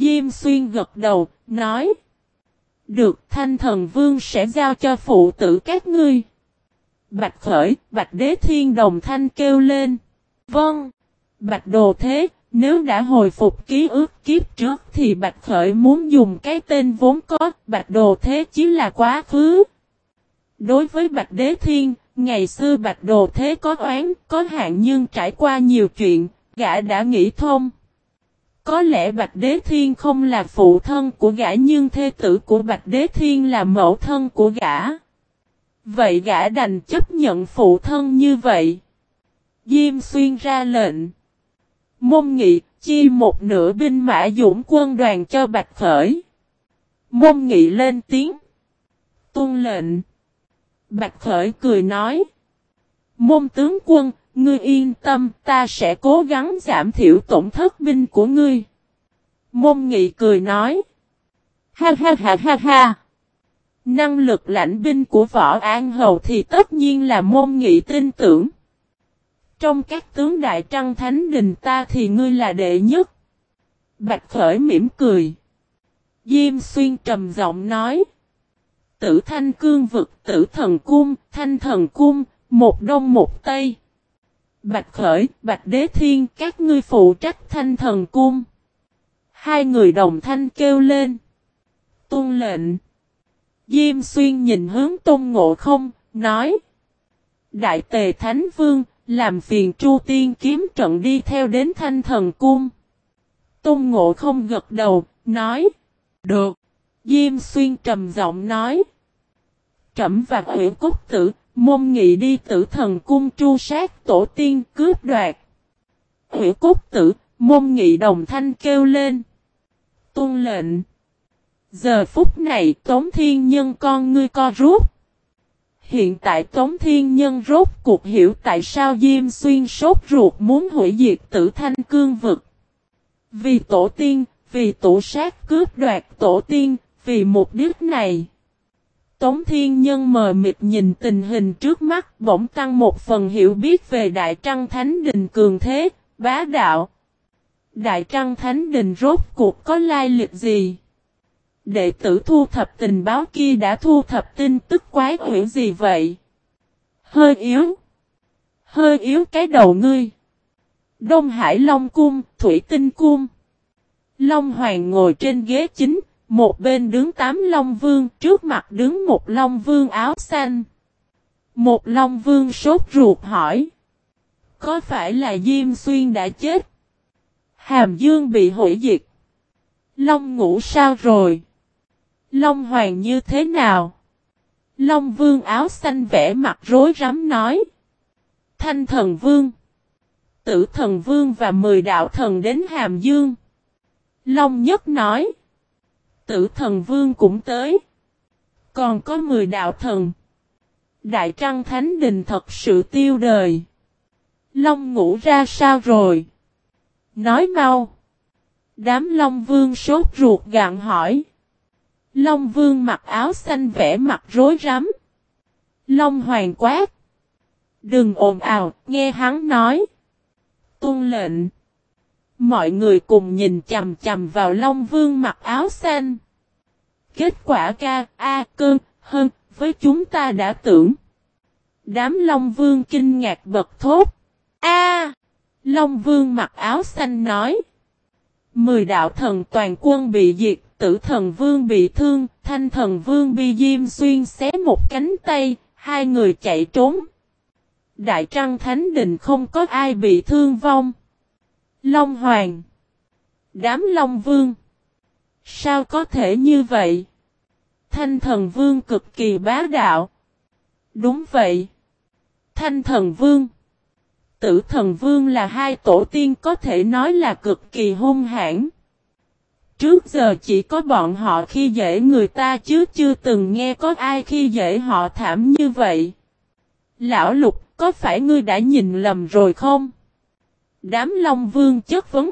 Diêm xuyên gật đầu, nói. Được thanh thần vương sẽ giao cho phụ tử các ngươi. Bạch khởi, bạch đế thiên đồng thanh kêu lên. Vâng. Bạch đồ thế, nếu đã hồi phục ký ức kiếp trước thì Bạch Khởi muốn dùng cái tên vốn có, Bạch Đồ Thế chỉ là quá khứ. Đối với Bạch Đế Thiên, ngày xưa Bạch Đồ Thế có oán, có hạn nhưng trải qua nhiều chuyện, gã đã nghĩ thông. Có lẽ Bạch Đế Thiên không là phụ thân của gã nhưng thê tử của Bạch Đế Thiên là mẫu thân của gã. Vậy gã đành chấp nhận phụ thân như vậy. Diêm xuyên ra lệnh. Môn nghị, chi một nửa binh mã dũng quân đoàn cho Bạch Khởi. Môn nghị lên tiếng. Tuân lệnh. Bạch Khởi cười nói. Môn tướng quân, ngươi yên tâm, ta sẽ cố gắng giảm thiểu tổn thất binh của ngươi. Môn nghị cười nói. Ha ha ha ha ha. Năng lực lãnh binh của võ an hầu thì tất nhiên là môn nghị tin tưởng. Trong các tướng đại trăng thánh đình ta thì ngươi là đệ nhất. Bạch khởi mỉm cười. Diêm xuyên trầm giọng nói. Tử thanh cương vực tử thần cung, thanh thần cung, một đông một tây. Bạch khởi, bạch đế thiên, các ngươi phụ trách thanh thần cung. Hai người đồng thanh kêu lên. Tôn lệnh. Diêm xuyên nhìn hướng tôn ngộ không, nói. Đại tề thánh vương, làm phiền Chu Tiên kiếm trận đi theo đến thanh thần cung. Tôn Ngộ không gật đầu, nói. Được. Diêm Xuyên trầm giọng nói. Trẩm và huyện cúc tử, môn nghị đi tử thần cung tru sát tổ tiên cướp đoạt. hủy cốt tử, môn nghị đồng thanh kêu lên. Tôn lệnh. Giờ phút này Tống Thiên Nhân con ngươi co rút. Hiện tại Tống Thiên Nhân rốt cuộc hiểu tại sao Diêm Xuyên sốt ruột muốn hủy diệt tử thanh cương vực. Vì tổ tiên, vì tổ sát cướp đoạt tổ tiên, vì mục đích này. Tống Thiên Nhân mờ mịt nhìn tình hình trước mắt bỗng tăng một phần hiểu biết về Đại Trăng Thánh Đình Cường Thế, bá đạo. Đại Trăng Thánh Đình rốt cuộc có lai lịch gì? Đệ tử thu thập tình báo kia đã thu thập tin tức quái quỷ gì vậy? Hơi yếu. Hơi yếu cái đầu ngươi. Đông Hải Long Cung, Thủy Tinh Cung. Long Hoàng ngồi trên ghế chính, một bên đứng tám Long Vương, trước mặt đứng một Long Vương áo xanh. Một Long Vương sốt ruột hỏi. Có phải là Diêm Xuyên đã chết? Hàm Dương bị hủy diệt. Long ngủ sao rồi? Long Hoàng như thế nào? Long Vương áo xanh vẽ mặt rối rắm nói. Thanh thần Vương. Tử thần Vương và mười đạo thần đến Hàm Dương. Long Nhất nói. Tử thần Vương cũng tới. Còn có mười đạo thần. Đại Trăng Thánh Đình thật sự tiêu đời. Long ngủ ra sao rồi? Nói mau. Đám Long Vương sốt ruột gạn hỏi. Long vương mặc áo xanh vẽ mặt rối rắm. Long hoàng quát. Đừng ồn ào, nghe hắn nói. Tôn lệnh. Mọi người cùng nhìn chầm chầm vào Long vương mặc áo xanh. Kết quả ca, a, cơn, hơn, với chúng ta đã tưởng. Đám Long vương kinh ngạc bật thốt. A! Long vương mặc áo xanh nói. Mười đạo thần toàn quân bị diệt tử thần vương bị thương, thanh thần vương bị diêm xuyên xé một cánh tay, hai người chạy trốn. Đại trăng thánh đình không có ai bị thương vong. Long Hoàng Đám Long Vương Sao có thể như vậy? Thanh thần vương cực kỳ bá đạo. Đúng vậy. Thanh thần vương Tử thần vương là hai tổ tiên có thể nói là cực kỳ hung hãn. Trước giờ chỉ có bọn họ khi dễ người ta chứ chưa từng nghe có ai khi dễ họ thảm như vậy. Lão Lục, có phải ngươi đã nhìn lầm rồi không? Đám Long Vương chất vấn.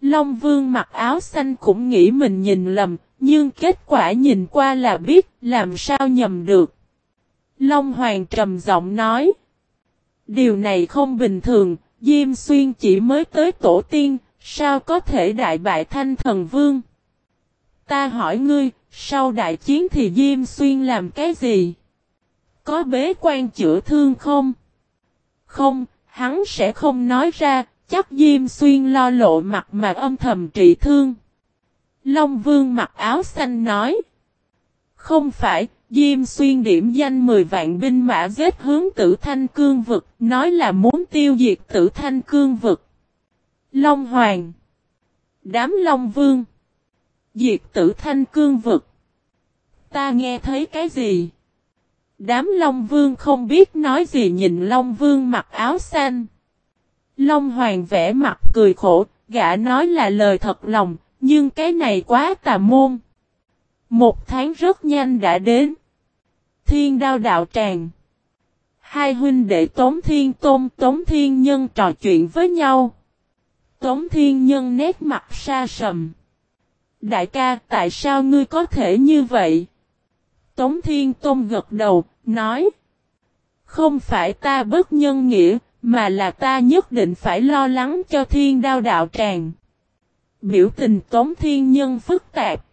Long Vương mặc áo xanh cũng nghĩ mình nhìn lầm, nhưng kết quả nhìn qua là biết làm sao nhầm được. Long Hoàng trầm giọng nói. Điều này không bình thường, Diêm Xuyên chỉ mới tới tổ tiên, Sao có thể đại bại thanh thần vương? Ta hỏi ngươi, sau đại chiến thì Diêm Xuyên làm cái gì? Có bế quan chữa thương không? Không, hắn sẽ không nói ra, chắc Diêm Xuyên lo lộ mặt mà âm thầm trị thương. Long Vương mặc áo xanh nói. Không phải, Diêm Xuyên điểm danh 10 vạn binh mã giết hướng tử thanh cương vực, nói là muốn tiêu diệt tử thanh cương vực. Long Hoàng Đám Long Vương Diệt tử thanh cương vực Ta nghe thấy cái gì? Đám Long Vương không biết nói gì nhìn Long Vương mặc áo xanh. Long Hoàng vẽ mặt cười khổ, gã nói là lời thật lòng, nhưng cái này quá tà môn. Một tháng rất nhanh đã đến. Thiên đao đạo tràng. Hai huynh đệ Tống Thiên Tôn Tống Thiên Nhân trò chuyện với nhau. Tống Thiên Nhân nét mặt xa sầm. Đại ca tại sao ngươi có thể như vậy? Tống Thiên Tôn gật đầu, nói. Không phải ta bất nhân nghĩa, mà là ta nhất định phải lo lắng cho thiên đao đạo tràng. Biểu tình Tống Thiên Nhân phức tạp.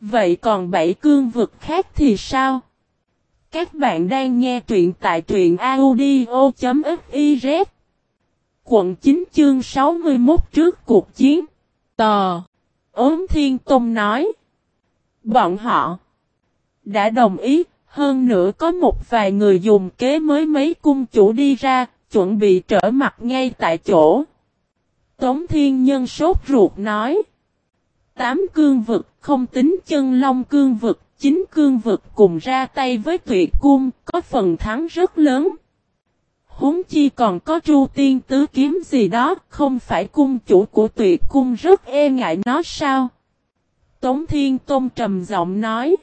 Vậy còn bảy cương vực khác thì sao? Các bạn đang nghe truyện tại truyện audio.fiz Quận 9 chương 61 trước cuộc chiến Tò Ốm Thiên Tông nói Bọn họ đã đồng ý Hơn nữa có một vài người dùng kế mới mấy cung chủ đi ra Chuẩn bị trở mặt ngay tại chỗ Tống Thiên Nhân sốt ruột nói Tám cương vực không tính chân long cương vực Chính cương vực cùng ra tay với tuyệt cung Có phần thắng rất lớn Húng chi còn có tru tiên tứ kiếm gì đó, không phải cung chủ của tuyệt cung rất e ngại nó sao? Tống Thiên Tôn trầm giọng nói.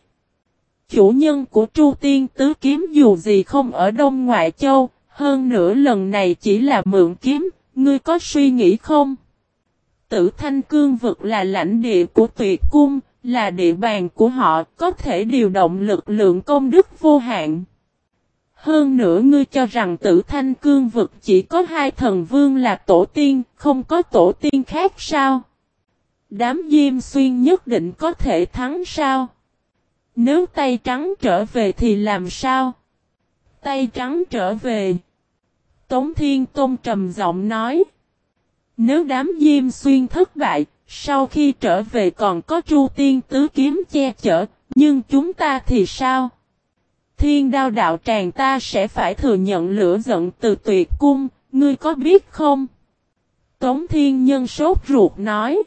Chủ nhân của chu tiên tứ kiếm dù gì không ở Đông Ngoại Châu, hơn nữa lần này chỉ là mượn kiếm, ngươi có suy nghĩ không? Tử Thanh Cương vực là lãnh địa của tuyệt cung, là địa bàn của họ, có thể điều động lực lượng công đức vô hạn. Hơn nữa ngươi cho rằng tử thanh cương vực chỉ có hai thần vương là tổ tiên, không có tổ tiên khác sao? Đám diêm xuyên nhất định có thể thắng sao? Nếu tay trắng trở về thì làm sao? Tay trắng trở về. Tống Thiên Tôn trầm giọng nói. Nếu đám diêm xuyên thất bại, sau khi trở về còn có Chu Tiên Tứ Kiếm che chở, nhưng chúng ta thì sao? thiên đao đạo tràng ta sẽ phải thừa nhận lửa giận từ tuyệt cung, ngươi có biết không? Tống thiên nhân sốt ruột nói.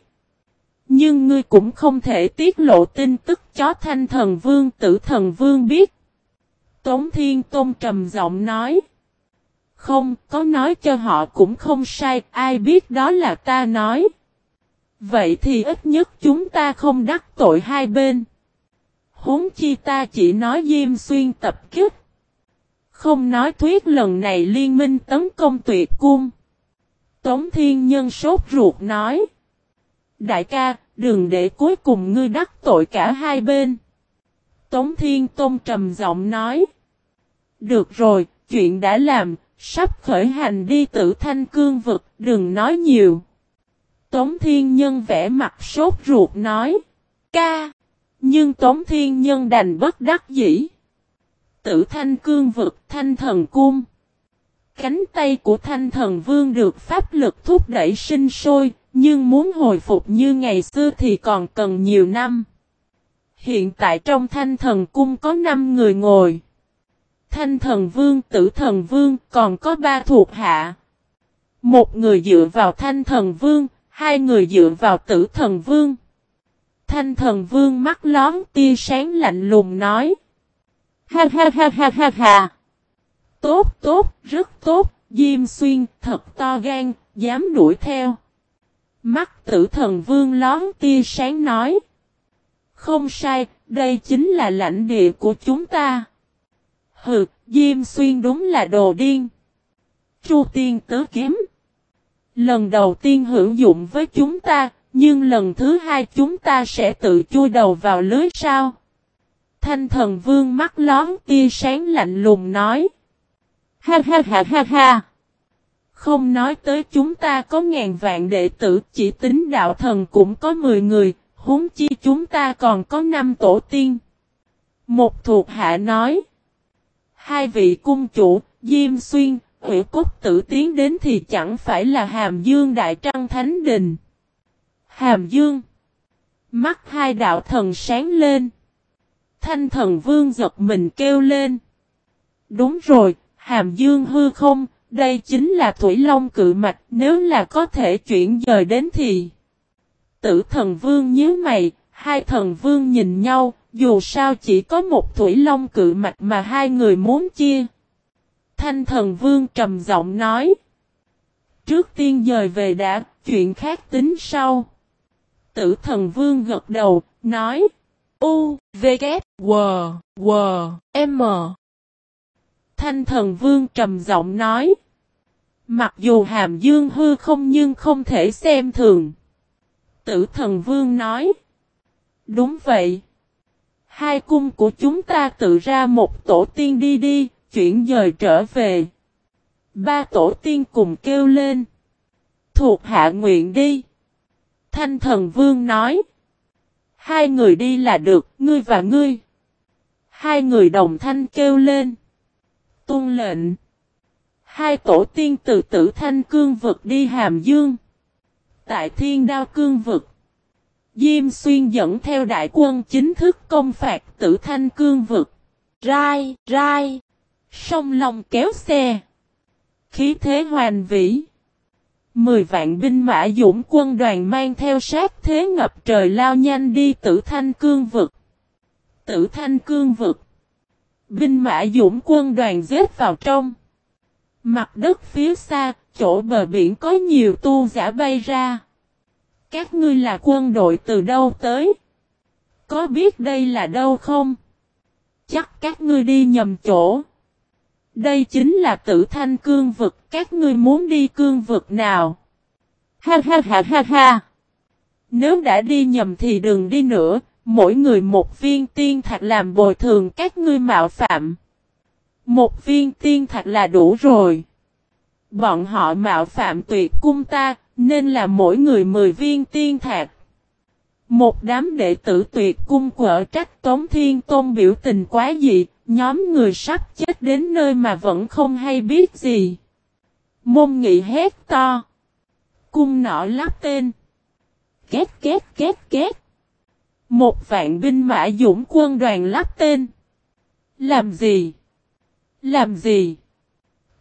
Nhưng ngươi cũng không thể tiết lộ tin tức chó thanh thần vương tử thần vương biết. Tống thiên tôn trầm giọng nói. Không, có nói cho họ cũng không sai, ai biết đó là ta nói. Vậy thì ít nhất chúng ta không đắc tội hai bên. Huống chi ta chỉ nói Diêm Xuyên tập kích. Không nói thuyết lần này liên minh tấn công tuyệt cung. Tống Thiên Nhân sốt ruột nói. Đại ca, đừng để cuối cùng ngươi đắc tội cả hai bên. Tống Thiên Tôn trầm giọng nói. Được rồi, chuyện đã làm, sắp khởi hành đi tử thanh cương vực, đừng nói nhiều. Tống Thiên Nhân vẽ mặt sốt ruột nói. Ca! Nhưng Tống Thiên Nhân đành bất đắc dĩ. Tử thanh cương vực thanh thần cung. Cánh tay của thanh thần vương được pháp lực thúc đẩy sinh sôi, nhưng muốn hồi phục như ngày xưa thì còn cần nhiều năm. Hiện tại trong thanh thần cung có 5 người ngồi. Thanh thần vương, tử thần vương, còn có ba thuộc hạ. Một người dựa vào thanh thần vương, hai người dựa vào tử thần vương. Thanh thần vương mắt lón tia sáng lạnh lùng nói. Ha ha ha ha ha ha. Tốt tốt, rất tốt, Diêm Xuyên thật to gan, dám đuổi theo. Mắt tử thần vương lón tia sáng nói. Không sai, đây chính là lãnh địa của chúng ta. Hừ, Diêm Xuyên đúng là đồ điên. Chu tiên tứ kiếm. Lần đầu tiên hữu dụng với chúng ta, nhưng lần thứ hai chúng ta sẽ tự chui đầu vào lưới sao? Thanh thần vương mắt lón tia sáng lạnh lùng nói. Ha ha ha ha ha. Không nói tới chúng ta có ngàn vạn đệ tử, chỉ tính đạo thần cũng có 10 người, huống chi chúng ta còn có 5 tổ tiên. Một thuộc hạ nói. Hai vị cung chủ, Diêm Xuyên, Hữu Cúc tử tiến đến thì chẳng phải là Hàm Dương Đại Trăng Thánh Đình. Hàm Dương. Mắt hai đạo thần sáng lên. Thanh thần vương giật mình kêu lên. Đúng rồi, Hàm Dương hư không, đây chính là Thủy Long cự mạch, nếu là có thể chuyển dời đến thì. Tử thần vương nhớ mày, hai thần vương nhìn nhau, dù sao chỉ có một Thủy Long cự mạch mà hai người muốn chia. Thanh thần vương trầm giọng nói. Trước tiên dời về đã, chuyện khác tính sau. Tử thần vương gật đầu, nói. U, V, K, W, W, M. Thanh thần vương trầm giọng nói. Mặc dù hàm dương hư không nhưng không thể xem thường. Tử thần vương nói. Đúng vậy. Hai cung của chúng ta tự ra một tổ tiên đi đi, chuyển dời trở về. Ba tổ tiên cùng kêu lên. Thuộc hạ nguyện đi. Thanh thần vương nói. Hai người đi là được, ngươi và ngươi. Hai người đồng thanh kêu lên. Tôn lệnh. Hai tổ tiên từ tử thanh cương vực đi hàm dương. Tại thiên đao cương vực. Diêm xuyên dẫn theo đại quân chính thức công phạt tử thanh cương vực. Rai, rai. Sông lòng kéo xe. Khí thế hoàn vĩ. Mười vạn binh mã dũng quân đoàn mang theo sát thế ngập trời lao nhanh đi tử thanh cương vực. Tử thanh cương vực. Binh mã dũng quân đoàn giết vào trong. Mặt đất phía xa, chỗ bờ biển có nhiều tu giả bay ra. Các ngươi là quân đội từ đâu tới? Có biết đây là đâu không? Chắc các ngươi đi nhầm chỗ. Đây chính là tử thanh cương vực, các ngươi muốn đi cương vực nào? Ha ha ha ha ha! Nếu đã đi nhầm thì đừng đi nữa, mỗi người một viên tiên thạch làm bồi thường các ngươi mạo phạm. Một viên tiên thạch là đủ rồi. Bọn họ mạo phạm tuyệt cung ta, nên là mỗi người mười viên tiên thạch. Một đám đệ tử tuyệt cung quở trách Tống Thiên Tôn biểu tình quá dị, nhóm người sắp chết đến nơi mà vẫn không hay biết gì. Môn nghị hét to. Cung nọ lắp tên. Két két két két. Một vạn binh mã dũng quân đoàn lắp tên. Làm gì? Làm gì?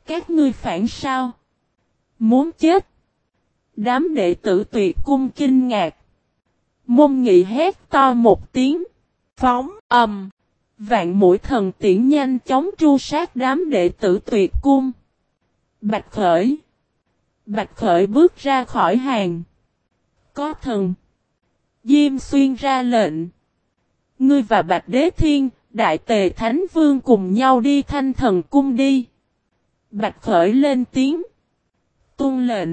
Các ngươi phản sao? Muốn chết? Đám đệ tử tuyệt cung kinh ngạc. Môn nghị hét to một tiếng. Phóng ầm. Vạn mũi thần tiễn nhanh chóng tru sát đám đệ tử tuyệt cung. Bạch khởi. Bạch khởi bước ra khỏi hàng. Có thần. Diêm xuyên ra lệnh. Ngươi và Bạch Đế Thiên, Đại Tề Thánh Vương cùng nhau đi thanh thần cung đi. Bạch Khởi lên tiếng. Tôn lệnh.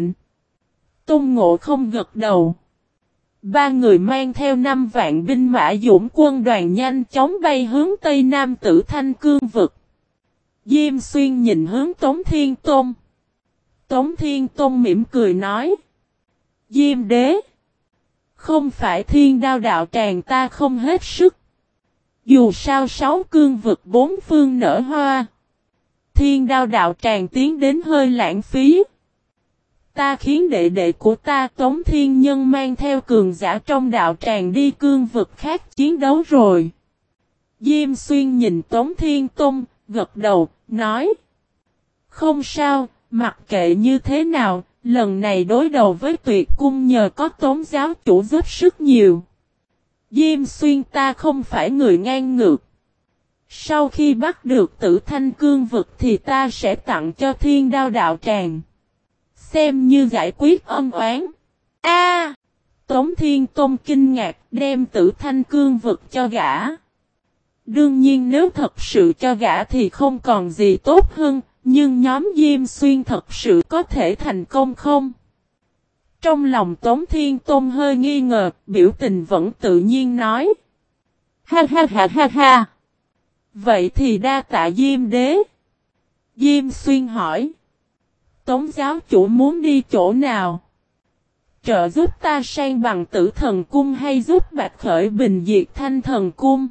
Tôn ngộ không gật đầu. Ba người mang theo năm vạn binh mã dũng quân đoàn nhanh chóng bay hướng Tây Nam tử thanh cương vực. Diêm xuyên nhìn hướng Tống Thiên Tôn. Tống Thiên Tôn mỉm cười nói. Diêm đế. Không phải thiên đao đạo tràng ta không hết sức. Dù sao sáu cương vực bốn phương nở hoa. Thiên đao đạo tràng tiến đến hơi lãng phí. Ta khiến đệ đệ của ta Tống Thiên Nhân mang theo cường giả trong đạo tràng đi cương vực khác chiến đấu rồi. Diêm xuyên nhìn Tống Thiên Tôn, gật đầu, nói. Không sao, mặc kệ như thế nào, lần này đối đầu với tuyệt cung nhờ có tống giáo chủ giúp sức nhiều. Diêm xuyên ta không phải người ngang ngược. Sau khi bắt được tử thanh cương vực thì ta sẽ tặng cho thiên đao đạo tràng. Xem như giải quyết ân oán. A Tống Thiên Tôn kinh ngạc đem tử thanh cương vực cho gã. Đương nhiên nếu thật sự cho gã thì không còn gì tốt hơn, nhưng nhóm Diêm Xuyên thật sự có thể thành công không? Trong lòng Tống Thiên Tôn hơi nghi ngờ, biểu tình vẫn tự nhiên nói. Ha ha ha ha ha. Vậy thì đa tạ Diêm Đế. Diêm Xuyên hỏi. Tống giáo chủ muốn đi chỗ nào? Trợ giúp ta sang bằng tử thần cung hay giúp bạch khởi bình diệt thanh thần cung?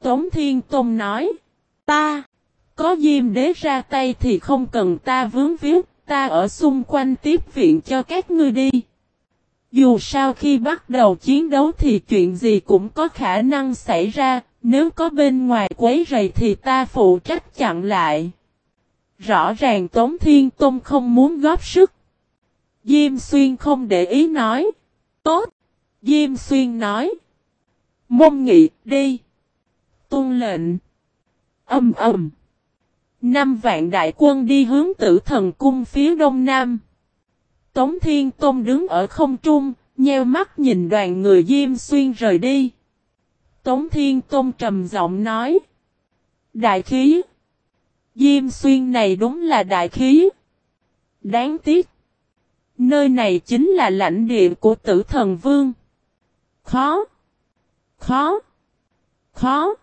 Tống Thiên Tôn nói. Ta. Có diêm đế ra tay thì không cần ta vướng viết. Ta ở xung quanh tiếp viện cho các ngươi đi. Dù sao khi bắt đầu chiến đấu thì chuyện gì cũng có khả năng xảy ra. Nếu có bên ngoài quấy rầy thì ta phụ trách chặn lại. Rõ ràng Tống Thiên Tôn không muốn góp sức. Diêm Xuyên không để ý nói. Tốt. Diêm Xuyên nói. Mông nghị, đi. Tôn lệnh. Âm ầm. Năm vạn đại quân đi hướng tử thần cung phía đông nam. Tống Thiên Tôn đứng ở không trung, nheo mắt nhìn đoàn người Diêm Xuyên rời đi. Tống Thiên Tôn trầm giọng nói. Đại khí. Diêm Xuyên này đúng là đại khí. Đáng tiếc. Nơi này chính là lãnh địa của tử thần vương. Khó. Khó. Khó.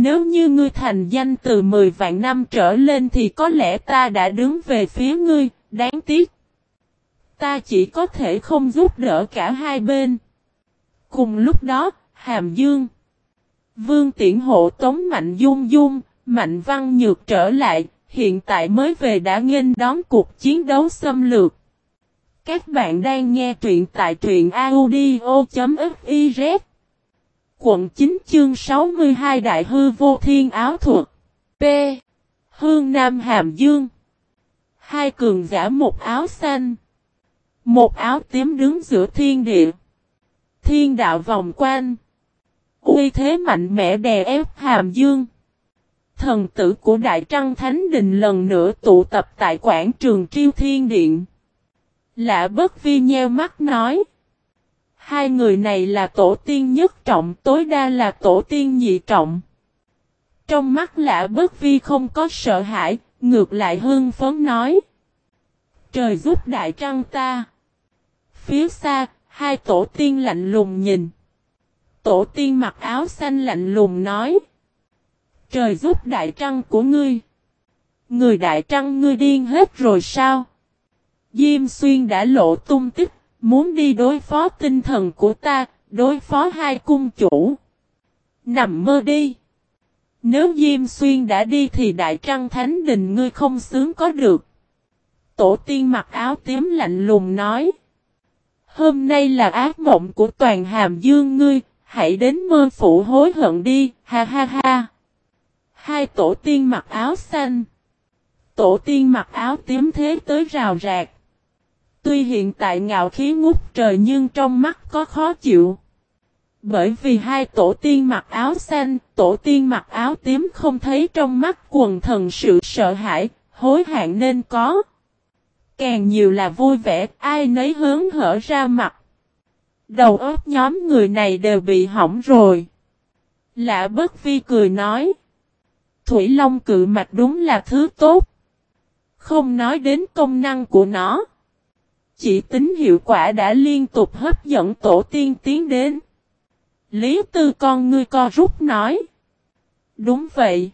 Nếu như ngươi thành danh từ 10 vạn năm trở lên thì có lẽ ta đã đứng về phía ngươi, đáng tiếc. Ta chỉ có thể không giúp đỡ cả hai bên. Cùng lúc đó, Hàm Dương. Vương Tiễn Hộ Tống Mạnh Dung Dung, Mạnh Văn Nhược trở lại, hiện tại mới về đã nghênh đón cuộc chiến đấu xâm lược. Các bạn đang nghe truyện tại truyện audio.fif Quận 9 chương 62 Đại hư vô thiên áo thuật. P. Hương Nam Hàm Dương. Hai cường giả một áo xanh, Một áo tím đứng giữa thiên địa. Thiên đạo vòng quanh. Uy thế mạnh mẽ đè ép Hàm Dương. Thần tử của Đại Trăng Thánh Đình lần nữa tụ tập tại quảng trường Triêu Thiên Điện. Lạ bất vi nheo mắt nói Hai người này là tổ tiên nhất trọng, tối đa là tổ tiên nhị trọng. Trong mắt lạ bất vi không có sợ hãi, ngược lại hương phấn nói. Trời giúp đại trăng ta. Phía xa, hai tổ tiên lạnh lùng nhìn. Tổ tiên mặc áo xanh lạnh lùng nói. Trời giúp đại trăng của ngươi. Người đại trăng ngươi điên hết rồi sao? Diêm xuyên đã lộ tung tích Muốn đi đối phó tinh thần của ta, đối phó hai cung chủ. Nằm mơ đi. Nếu Diêm Xuyên đã đi thì Đại Trăng Thánh Đình ngươi không sướng có được. Tổ tiên mặc áo tím lạnh lùng nói. Hôm nay là ác mộng của toàn hàm dương ngươi, hãy đến mơ phụ hối hận đi, ha ha ha. Hai tổ tiên mặc áo xanh. Tổ tiên mặc áo tím thế tới rào rạc. Tuy hiện tại ngạo khí ngút trời nhưng trong mắt có khó chịu. Bởi vì hai tổ tiên mặc áo xanh, tổ tiên mặc áo tím không thấy trong mắt quần thần sự sợ hãi, hối hạn nên có. Càng nhiều là vui vẻ, ai nấy hướng hở ra mặt. Đầu óc nhóm người này đều bị hỏng rồi. Lạ bất vi cười nói. Thủy Long cự mạch đúng là thứ tốt. Không nói đến công năng của nó. Chỉ tính hiệu quả đã liên tục hấp dẫn tổ tiên tiến đến. Lý tư con ngươi co rút nói. Đúng vậy.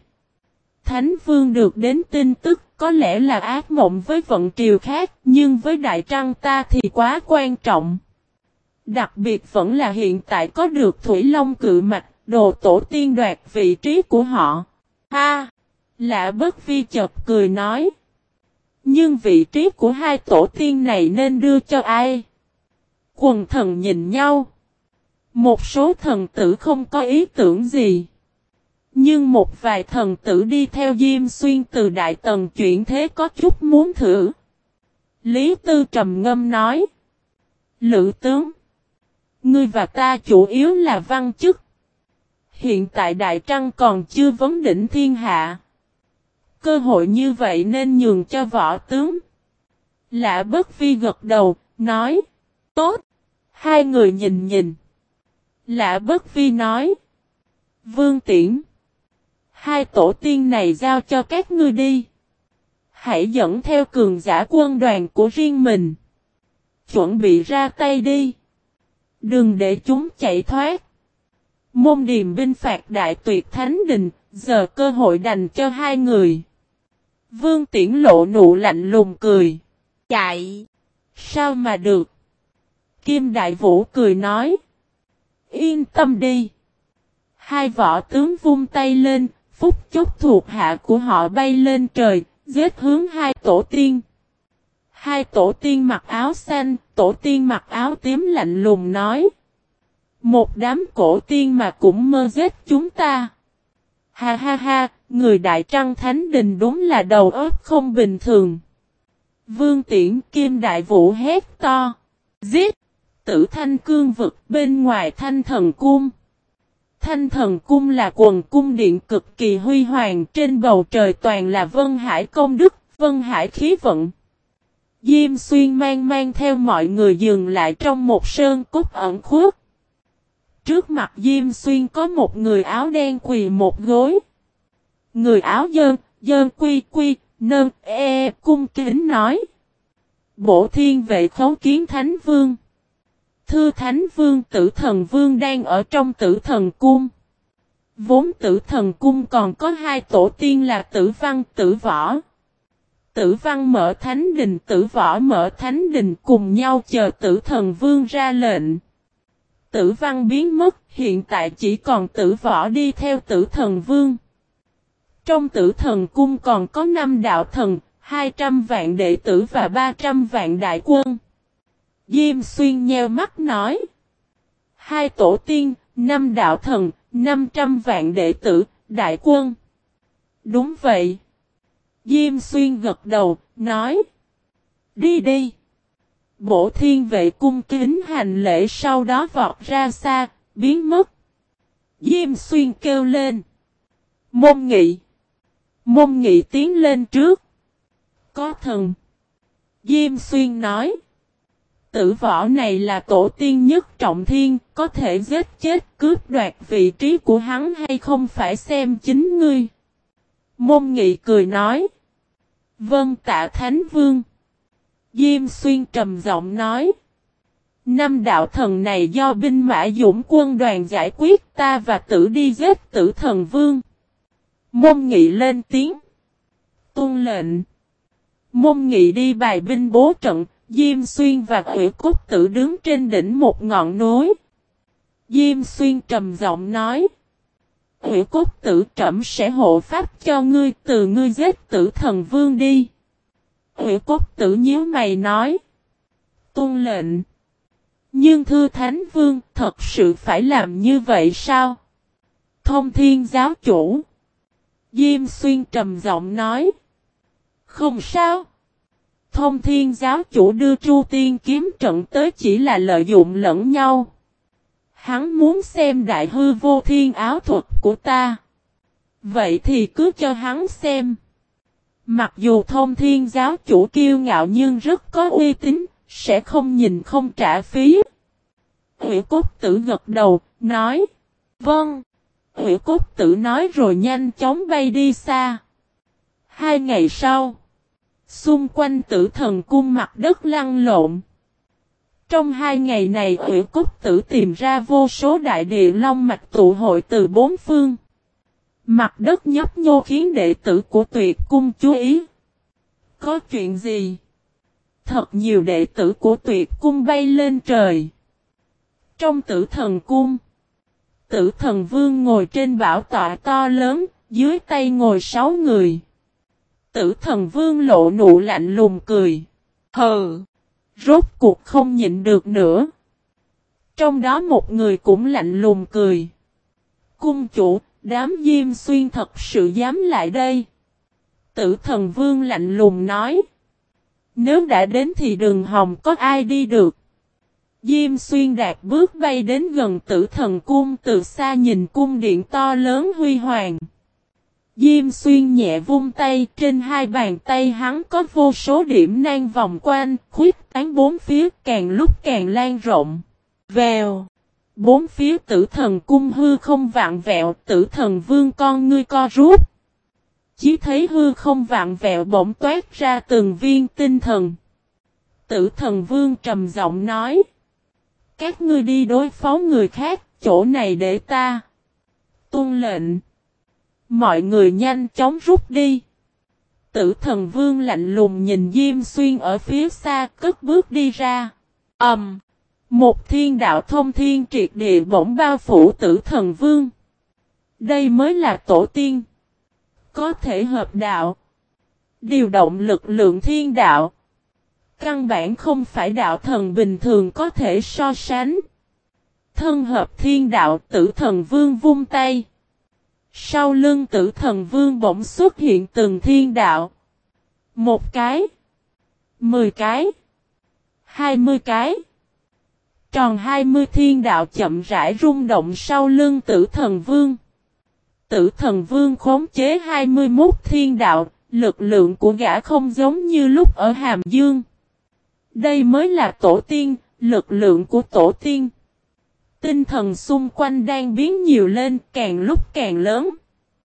Thánh vương được đến tin tức có lẽ là ác mộng với vận triều khác nhưng với đại trăng ta thì quá quan trọng. Đặc biệt vẫn là hiện tại có được Thủy Long cự mạch, đồ tổ tiên đoạt vị trí của họ. Ha! Lạ bất vi chợt cười nói. Nhưng vị trí của hai tổ tiên này nên đưa cho ai? Quần thần nhìn nhau. Một số thần tử không có ý tưởng gì. Nhưng một vài thần tử đi theo Diêm Xuyên từ Đại Tần chuyển thế có chút muốn thử. Lý Tư trầm ngâm nói. Lữ tướng. Ngươi và ta chủ yếu là văn chức. Hiện tại Đại Trăng còn chưa vấn đỉnh thiên hạ. Cơ hội như vậy nên nhường cho võ tướng. Lạ bất vi gật đầu, nói. Tốt. Hai người nhìn nhìn. Lạ bất vi nói. Vương tiễn. Hai tổ tiên này giao cho các ngươi đi. Hãy dẫn theo cường giả quân đoàn của riêng mình. Chuẩn bị ra tay đi. Đừng để chúng chạy thoát. Môn điềm binh phạt đại tuyệt thánh đình, giờ cơ hội đành cho hai người. Vương Tiễn lộ nụ lạnh lùng cười. Chạy. Sao mà được? Kim Đại Vũ cười nói. Yên tâm đi. Hai võ tướng vung tay lên, phúc chốc thuộc hạ của họ bay lên trời, giết hướng hai tổ tiên. Hai tổ tiên mặc áo xanh, tổ tiên mặc áo tím lạnh lùng nói. Một đám cổ tiên mà cũng mơ giết chúng ta. Ha ha ha, người đại trăng thánh đình đúng là đầu óc không bình thường. Vương tiễn kim đại vũ hét to. Giết! Tử thanh cương vực bên ngoài thanh thần cung. Thanh thần cung là quần cung điện cực kỳ huy hoàng trên bầu trời toàn là vân hải công đức, vân hải khí vận. Diêm xuyên mang mang theo mọi người dừng lại trong một sơn cốt ẩn khuất. Trước mặt Diêm xuyên có một người áo đen quỳ một gối. Người áo dơn, dơn quy quy, nơn e, cung kính nói. bộ thiên vệ khấu kiến thánh vương. Thưa thánh vương tử thần vương đang ở trong tử thần cung. Vốn tử thần cung còn có hai tổ tiên là tử văn tử võ. Tử văn mở thánh đình tử võ mở thánh đình cùng nhau chờ tử thần vương ra lệnh. Tử văn biến mất hiện tại chỉ còn tử võ đi theo tử thần vương. Trong tử thần cung còn có 5 đạo thần, 200 vạn đệ tử và 300 vạn đại quân. Diêm xuyên nheo mắt nói. Hai tổ tiên, năm đạo thần, 500 vạn đệ tử, đại quân. Đúng vậy. Diêm xuyên gật đầu, nói. Đi đi. Bổ thiên vệ cung kính hành lễ sau đó vọt ra xa, biến mất. Diêm xuyên kêu lên. Môn nghị. Môn nghị tiến lên trước. Có thần. Diêm xuyên nói. Tử võ này là tổ tiên nhất trọng thiên, có thể giết chết cướp đoạt vị trí của hắn hay không phải xem chính ngươi. Môn nghị cười nói. Vâng tạ Thánh Vương. Diêm xuyên trầm giọng nói. Năm đạo thần này do binh mã dũng quân đoàn giải quyết ta và tử đi giết tử thần vương. Môn nghị lên tiếng. Tôn lệnh. Môn nghị đi bài binh bố trận, Diêm Xuyên và Quỷ Cốt Tử đứng trên đỉnh một ngọn núi. Diêm Xuyên trầm giọng nói. Quỷ Cốt Tử trẩm sẽ hộ pháp cho ngươi từ ngươi giết tử thần vương đi. Quỷ Cốt Tử nhíu mày nói. Tôn lệnh. Nhưng thưa Thánh Vương thật sự phải làm như vậy sao? Thông thiên giáo chủ. Diêm Xuyên trầm giọng nói. Không sao. Thông thiên giáo chủ đưa Chu Tiên kiếm trận tới chỉ là lợi dụng lẫn nhau. Hắn muốn xem đại hư vô thiên áo thuật của ta. Vậy thì cứ cho hắn xem. Mặc dù thông thiên giáo chủ kiêu ngạo nhưng rất có uy tín, sẽ không nhìn không trả phí. Nguyễn cốt tử gật đầu, nói. Vâng. Hủy cốt tử nói rồi nhanh chóng bay đi xa. Hai ngày sau. Xung quanh tử thần cung mặt đất lăn lộn. Trong hai ngày này Hủy cốt Tử tìm ra vô số đại địa long mạch tụ hội từ bốn phương. Mặt đất nhấp nhô khiến đệ tử của tuyệt cung chú ý. Có chuyện gì? Thật nhiều đệ tử của tuyệt cung bay lên trời. Trong tử thần cung, tử thần vương ngồi trên bảo tọa to lớn, dưới tay ngồi sáu người. Tử thần vương lộ nụ lạnh lùng cười. Hừ! Rốt cuộc không nhịn được nữa. Trong đó một người cũng lạnh lùng cười. Cung chủ, đám diêm xuyên thật sự dám lại đây. Tử thần vương lạnh lùng nói. Nếu đã đến thì đừng hòng có ai đi được. Diêm xuyên đạt bước bay đến gần tử thần cung từ xa nhìn cung điện to lớn huy hoàng. Diêm xuyên nhẹ vung tay, trên hai bàn tay hắn có vô số điểm nan vòng quanh, khuyết tán bốn phía càng lúc càng lan rộng. Vèo! Bốn phía tử thần cung hư không vạn vẹo, tử thần vương con ngươi co rút. Chỉ thấy hư không vạn vẹo bỗng toát ra từng viên tinh thần. Tử thần vương trầm giọng nói. Các ngươi đi đối phó người khác, chỗ này để ta. tuân lệnh. Mọi người nhanh chóng rút đi. Tử thần vương lạnh lùng nhìn Diêm Xuyên ở phía xa cất bước đi ra. Ẩm! Um, một thiên đạo thông thiên triệt địa bỗng bao phủ tử thần vương. Đây mới là tổ tiên. Có thể hợp đạo. Điều động lực lượng thiên đạo. Căn bản không phải đạo thần bình thường có thể so sánh. Thân hợp thiên đạo tử thần vương vung tay. Sau lưng tử thần vương bỗng xuất hiện từng thiên đạo. Một cái. Mười cái. Hai mươi cái. Tròn hai mươi thiên đạo chậm rãi rung động sau lưng tử thần vương. Tử thần vương khống chế 21 thiên đạo, lực lượng của gã không giống như lúc ở Hàm Dương. Đây mới là tổ tiên, lực lượng của tổ tiên. Tinh thần xung quanh đang biến nhiều lên, càng lúc càng lớn.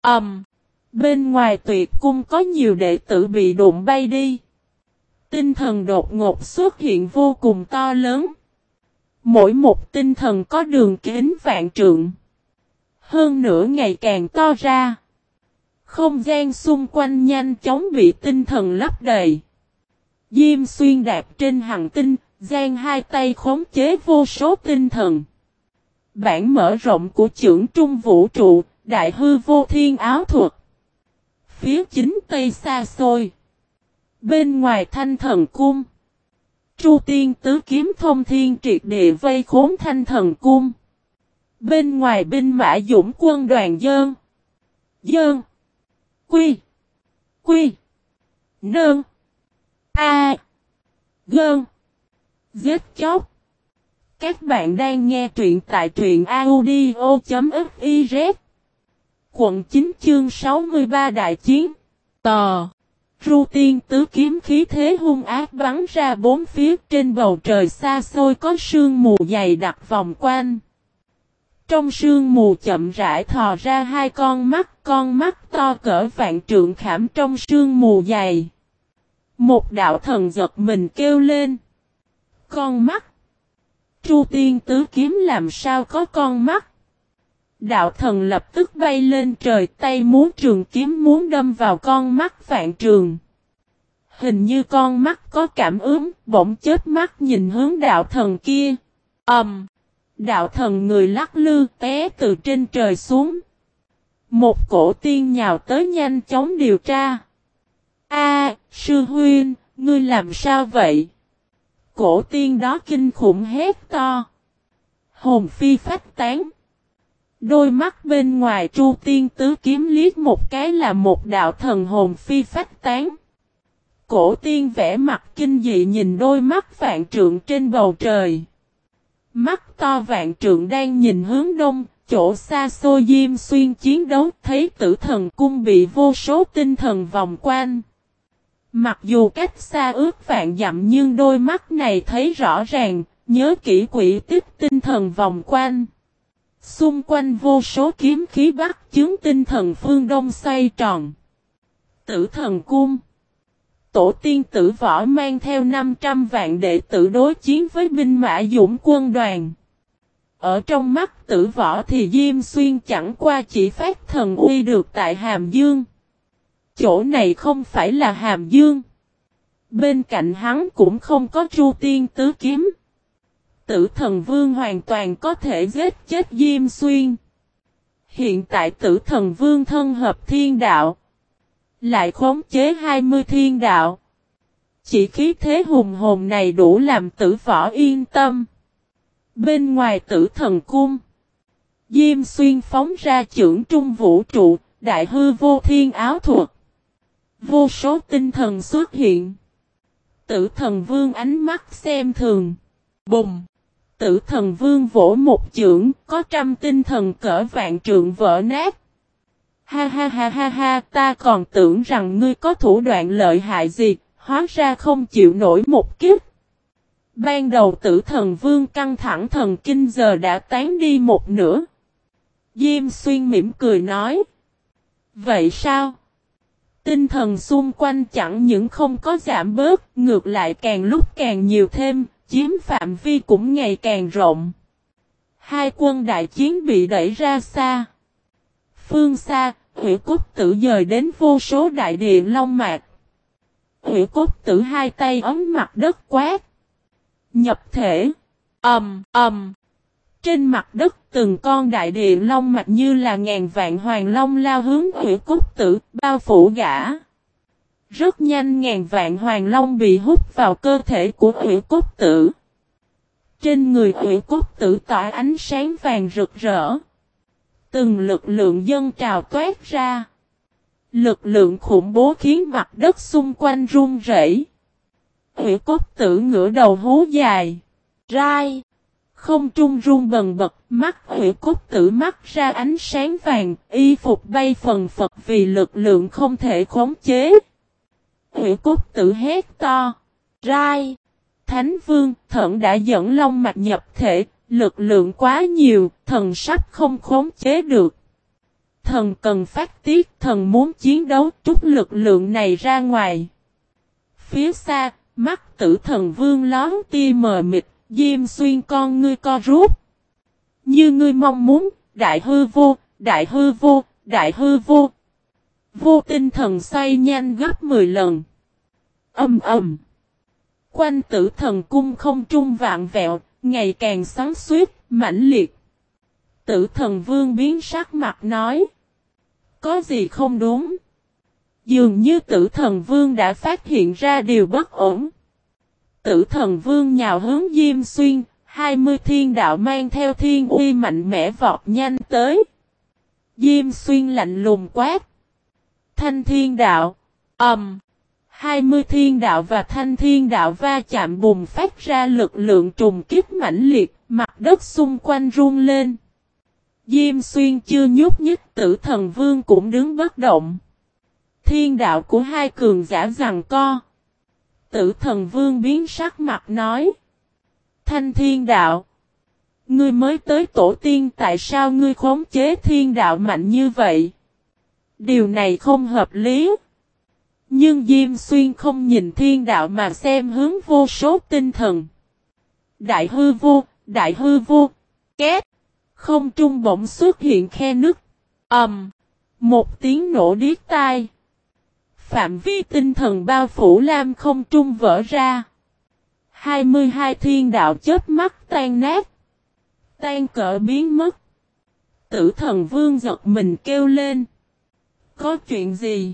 Ầm. Um, bên ngoài tuyệt cung có nhiều đệ tử bị đụng bay đi. Tinh thần đột ngột xuất hiện vô cùng to lớn. Mỗi một tinh thần có đường kính vạn trượng. Hơn nữa ngày càng to ra. Không gian xung quanh nhanh chóng bị tinh thần lấp đầy. Diêm xuyên đạp trên hàng tinh, gian hai tay khống chế vô số tinh thần. Bản mở rộng của trưởng trung vũ trụ, đại hư vô thiên áo thuật. Phía chính tây xa xôi. Bên ngoài thanh thần cung. Chu tiên tứ kiếm thông thiên triệt địa vây khốn thanh thần cung. Bên ngoài binh mã dũng quân đoàn dơn. Dơn. Quy. Quy. Nơn. A. Gơn. Giết chóc. Các bạn đang nghe truyện tại truyện audio.fiz. Quận 9 chương 63 Đại chiến. Tò. Ru tiên tứ kiếm khí thế hung ác bắn ra bốn phía trên bầu trời xa xôi có sương mù dày đặc vòng quanh. Trong sương mù chậm rãi thò ra hai con mắt, con mắt to cỡ vạn trượng khảm trong sương mù dày. Một đạo thần giật mình kêu lên. Con mắt. Chu tiên tứ kiếm làm sao có con mắt. Đạo thần lập tức bay lên trời tay muốn trường kiếm muốn đâm vào con mắt vạn trường. Hình như con mắt có cảm ứng, bỗng chết mắt nhìn hướng đạo thần kia. Ẩm! Um, đạo thần người lắc lư té từ trên trời xuống. Một cổ tiên nhào tới nhanh chóng điều tra. A, sư huyên, ngươi làm sao vậy? Cổ tiên đó kinh khủng hét to. Hồn phi phách tán. Đôi mắt bên ngoài chu tiên tứ kiếm liếc một cái là một đạo thần hồn phi phách tán. Cổ tiên vẽ mặt kinh dị nhìn đôi mắt vạn trượng trên bầu trời. Mắt to vạn trượng đang nhìn hướng đông, chỗ xa xôi diêm xuyên chiến đấu thấy tử thần cung bị vô số tinh thần vòng quanh. Mặc dù cách xa ước vạn dặm nhưng đôi mắt này thấy rõ ràng, nhớ kỹ quỷ tích tinh thần vòng quanh. Xung quanh vô số kiếm khí bắt chứng tinh thần phương đông xoay tròn. Tử thần cung Tổ tiên tử võ mang theo 500 vạn đệ tử đối chiến với binh mã dũng quân đoàn. Ở trong mắt tử võ thì Diêm Xuyên chẳng qua chỉ phát thần uy được tại Hàm Dương. Chỗ này không phải là Hàm Dương. Bên cạnh hắn cũng không có Chu Tiên Tứ Kiếm. Tử thần vương hoàn toàn có thể giết chết Diêm Xuyên. Hiện tại tử thần vương thân hợp thiên đạo. Lại khống chế 20 thiên đạo. Chỉ khí thế hùng hồn này đủ làm tử võ yên tâm. Bên ngoài tử thần cung. Diêm xuyên phóng ra trưởng trung vũ trụ, đại hư vô thiên áo thuật. Vô số tinh thần xuất hiện. Tử thần vương ánh mắt xem thường. Bùng! Tử thần vương vỗ một chưởng, có trăm tinh thần cỡ vạn trượng vỡ nát. Ha ha ha ha ha, ta còn tưởng rằng ngươi có thủ đoạn lợi hại gì, hóa ra không chịu nổi một kiếp. Ban đầu tử thần vương căng thẳng thần kinh giờ đã tán đi một nửa. Diêm xuyên mỉm cười nói. Vậy sao? Tinh thần xung quanh chẳng những không có giảm bớt, ngược lại càng lúc càng nhiều thêm, chiếm phạm vi cũng ngày càng rộng. Hai quân đại chiến bị đẩy ra xa. Phương xa, hủy cốt tử dời đến vô số đại địa long mạc. Hủy cốt tử hai tay ấm mặt đất quát. Nhập thể. ầm ầm. Trên mặt đất, từng con đại địa long mạch như là ngàn vạn hoàng long lao hướng hủy cốt tử, bao phủ gã. Rất nhanh ngàn vạn hoàng long bị hút vào cơ thể của hủy cốt tử. Trên người hủy cốt tử tỏa ánh sáng vàng rực rỡ. Từng lực lượng dân trào toát ra. Lực lượng khủng bố khiến mặt đất xung quanh rung rẩy. Hủy cốt tử ngửa đầu hú dài. Rai. Không trung rung bần bật, mắt hủy cốt tử mắt ra ánh sáng vàng, y phục bay phần phật vì lực lượng không thể khống chế. Hủy cốt tử hét to. Rai. Thánh vương, thận đã dẫn long mạch nhập thể, lực lượng quá nhiều, thần sắp không khống chế được. Thần cần phát tiết, thần muốn chiến đấu, trút lực lượng này ra ngoài. Phía xa, mắt tử thần vương lón tia mờ mịt, diêm xuyên con ngươi co rút. Như ngươi mong muốn, đại hư vô, đại hư vô, đại hư vô. Vô tinh thần xoay nhanh gấp 10 lần. Âm ầm. Quanh tử thần cung không trung vạn vẹo, ngày càng sáng suốt mãnh liệt. Tử thần vương biến sắc mặt nói. Có gì không đúng? Dường như tử thần vương đã phát hiện ra điều bất ổn. Tử thần vương nhào hướng Diêm Xuyên, hai mươi thiên đạo mang theo thiên uy mạnh mẽ vọt nhanh tới. Diêm Xuyên lạnh lùng quát. Thanh thiên đạo, ầm. Um, 20 thiên đạo và thanh thiên đạo va chạm bùng phát ra lực lượng trùng kích mãnh liệt, mặt đất xung quanh rung lên. Diêm xuyên chưa nhúc nhích tử thần vương cũng đứng bất động. Thiên đạo của hai cường giả rằng co. Tử thần vương biến sắc mặt nói. Thanh thiên đạo. Ngươi mới tới tổ tiên tại sao ngươi khống chế thiên đạo mạnh như vậy? Điều này không hợp lý. Nhưng Diêm Xuyên không nhìn thiên đạo mà xem hướng vô số tinh thần. Đại hư vô, đại hư vô, két. Không trung bỗng xuất hiện khe nứt. ầm, um, một tiếng nổ điếc tai. Phạm vi tinh thần bao phủ lam không trung vỡ ra. 22 thiên đạo chết mắt tan nát. Tan cỡ biến mất. Tử thần vương giật mình kêu lên. Có chuyện gì?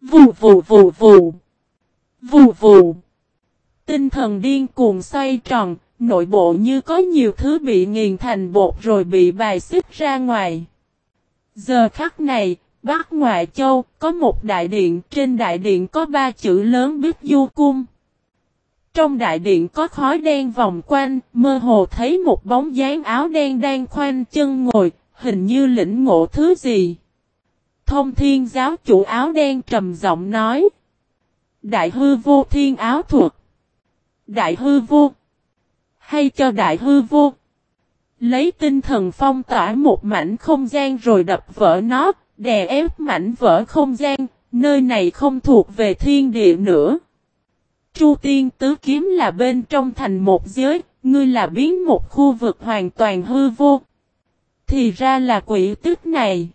Vù vù vù vù. Vù vù. Tinh thần điên cuồng xoay tròn, nội bộ như có nhiều thứ bị nghiền thành bột rồi bị bài xích ra ngoài. Giờ khắc này, Bắc Ngoại Châu, có một đại điện, trên đại điện có ba chữ lớn biết du cung. Trong đại điện có khói đen vòng quanh, mơ hồ thấy một bóng dáng áo đen đang khoanh chân ngồi, hình như lĩnh ngộ thứ gì. Thông thiên giáo chủ áo đen trầm giọng nói. Đại hư vô thiên áo thuộc Đại hư vô. Hay cho đại hư vô. Lấy tinh thần phong tỏa một mảnh không gian rồi đập vỡ nó, đè ép mảnh vỡ không gian, nơi này không thuộc về thiên địa nữa. Chu tiên tứ kiếm là bên trong thành một giới, ngươi là biến một khu vực hoàn toàn hư vô. Thì ra là quỷ tức này.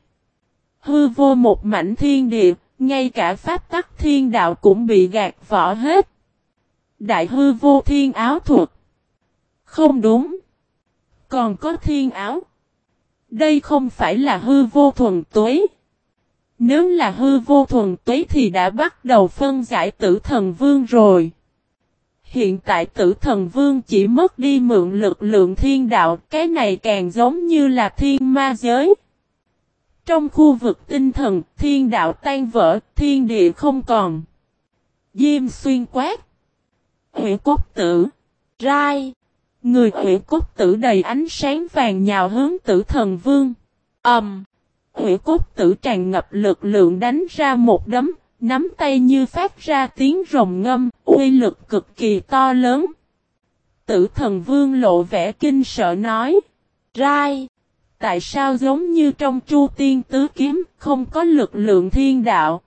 Hư vô một mảnh thiên địa, ngay cả pháp tắc thiên đạo cũng bị gạt vỏ hết. Đại hư vô thiên áo thuật. Không đúng. Còn có thiên áo. Đây không phải là hư vô thuần tuế. Nếu là hư vô thuần tuế thì đã bắt đầu phân giải tử thần vương rồi. Hiện tại tử thần vương chỉ mất đi mượn lực lượng thiên đạo, cái này càng giống như là thiên ma giới. Trong khu vực tinh thần, thiên đạo tan vỡ, thiên địa không còn. Diêm xuyên quát. Huyện cốt tử. Rai. Người huyện cốt tử đầy ánh sáng vàng nhào hướng tử thần vương. Ẩm. Um, Hủy cốt tử tràn ngập lực lượng đánh ra một đấm, nắm tay như phát ra tiếng rồng ngâm, uy lực cực kỳ to lớn. Tử thần vương lộ vẻ kinh sợ nói. Rai tại sao giống như trong chu tiên tứ kiếm, không có lực lượng thiên đạo.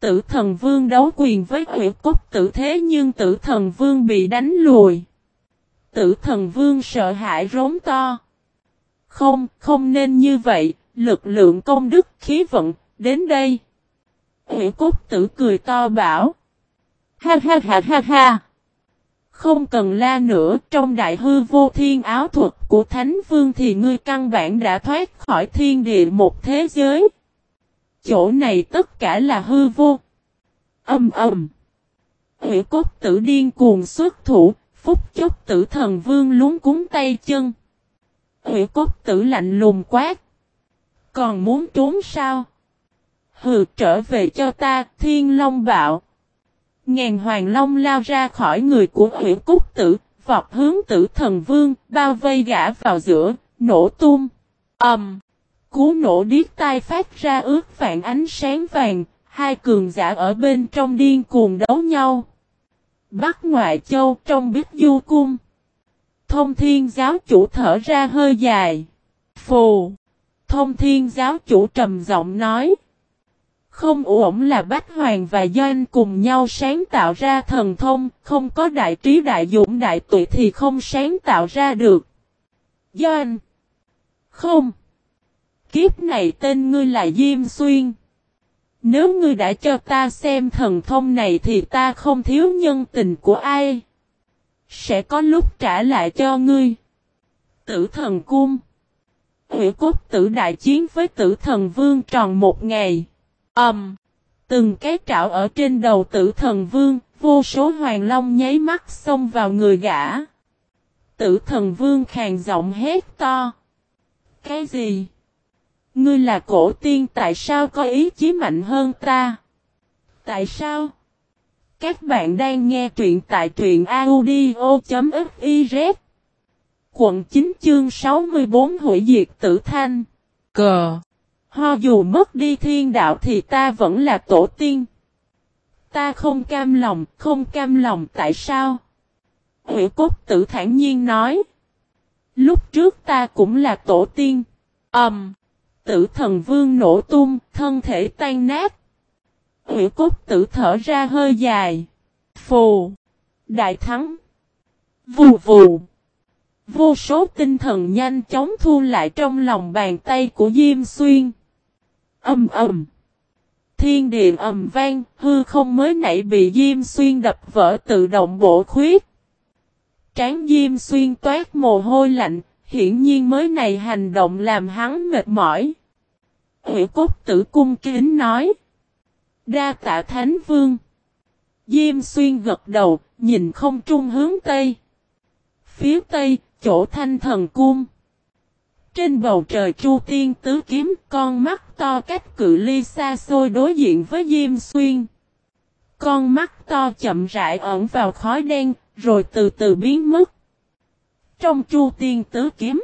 Tử thần vương đấu quyền với hủy cốt tử thế nhưng tử thần vương bị đánh lùi. Tử thần vương sợ hãi rống to. Không, không nên như vậy, lực lượng công đức khí vận, đến đây. Huyện cốt tử cười to bảo. Ha ha ha ha ha. Không cần la nữa, trong đại hư vô thiên áo thuật của Thánh Vương thì ngươi căn bản đã thoát khỏi thiên địa một thế giới. Chỗ này tất cả là hư vô. Âm ầm. Hủy cốt tử điên cuồng xuất thủ, phúc chốc tử thần vương lúng cúng tay chân. Hủy cốt tử lạnh lùng quát. Còn muốn trốn sao? Hừ trở về cho ta, thiên long bạo. Ngàn hoàng long lao ra khỏi người của hủy cúc tử, vọt hướng tử thần vương, bao vây gã vào giữa, nổ tung. ầm, Um, cú nổ điếc tai phát ra ướt vạn ánh sáng vàng, hai cường giả ở bên trong điên cuồng đấu nhau. Bắc ngoại châu trong biết du cung. Thông thiên giáo chủ thở ra hơi dài. Phù. Thông thiên giáo chủ trầm giọng nói. Không ổn là Bách Hoàng và Doanh cùng nhau sáng tạo ra thần thông, không có đại trí đại dũng đại tuệ thì không sáng tạo ra được. Doanh. Không. Kiếp này tên ngươi là Diêm Xuyên. Nếu ngươi đã cho ta xem thần thông này thì ta không thiếu nhân tình của ai. Sẽ có lúc trả lại cho ngươi. Tử thần cung. Hủy cốt tử đại chiến với tử thần vương tròn một ngày. Ẩm. Um, từng cái trạo ở trên đầu tử thần vương, vô số hoàng long nháy mắt xông vào người gã. Tử thần vương khàn giọng hét to. Cái gì? Ngươi là cổ tiên tại sao có ý chí mạnh hơn ta? Tại sao? Các bạn đang nghe truyện tại truyện audio.fiz Quận 9 chương 64 hủy diệt tử thanh. Cờ. Ho dù mất đi thiên đạo thì ta vẫn là tổ tiên. Ta không cam lòng, không cam lòng tại sao? Hủy cốt tử thản nhiên nói. Lúc trước ta cũng là tổ tiên. Ẩm. Um, tử thần vương nổ tung, thân thể tan nát. Hủy cốt tử thở ra hơi dài. Phù. Đại thắng. Vù vù. Vô số tinh thần nhanh chóng thu lại trong lòng bàn tay của Diêm Xuyên. Âm ầm. Thiên địa ầm vang, hư không mới nãy bị Diêm Xuyên đập vỡ tự động bổ khuyết. Tráng Diêm Xuyên toát mồ hôi lạnh, hiển nhiên mới này hành động làm hắn mệt mỏi. Hữu cốt tử cung kính nói. Đa tạ Thánh Vương. Diêm Xuyên gật đầu, nhìn không trung hướng Tây. Phía Tây, chỗ thanh thần cung. Trên bầu trời Chu Tiên tứ kiếm, con mắt to cách cự ly xa xôi đối diện với Diêm Xuyên. Con mắt to chậm rãi ẩn vào khói đen, rồi từ từ biến mất. Trong Chu Tiên tứ kiếm,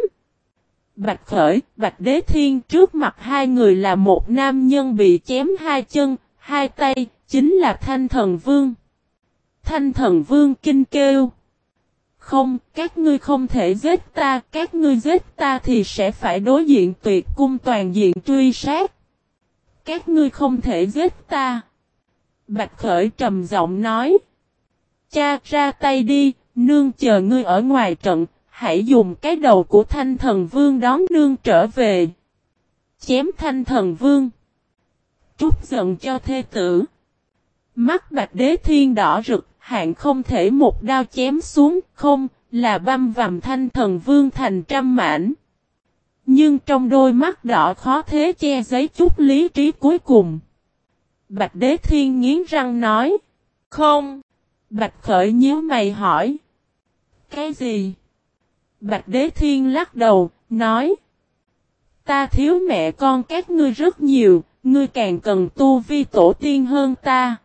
Bạch Khởi, Bạch Đế Thiên trước mặt hai người là một nam nhân bị chém hai chân, hai tay, chính là Thanh Thần Vương. Thanh Thần Vương kinh kêu. Không, các ngươi không thể giết ta, các ngươi giết ta thì sẽ phải đối diện tuyệt cung toàn diện truy sát. Các ngươi không thể giết ta. Bạch Khởi trầm giọng nói. Cha ra tay đi, nương chờ ngươi ở ngoài trận, hãy dùng cái đầu của thanh thần vương đón nương trở về. Chém thanh thần vương. chút giận cho thê tử. Mắt bạch đế thiên đỏ rực, hạn không thể một đao chém xuống, không, là băm vằm thanh thần vương thành trăm mảnh. Nhưng trong đôi mắt đỏ khó thế che giấy chút lý trí cuối cùng. Bạch đế thiên nghiến răng nói. Không. Bạch khởi nhíu mày hỏi. Cái gì? Bạch Đế Thiên lắc đầu, nói. Ta thiếu mẹ con các ngươi rất nhiều, ngươi càng cần tu vi tổ tiên hơn ta.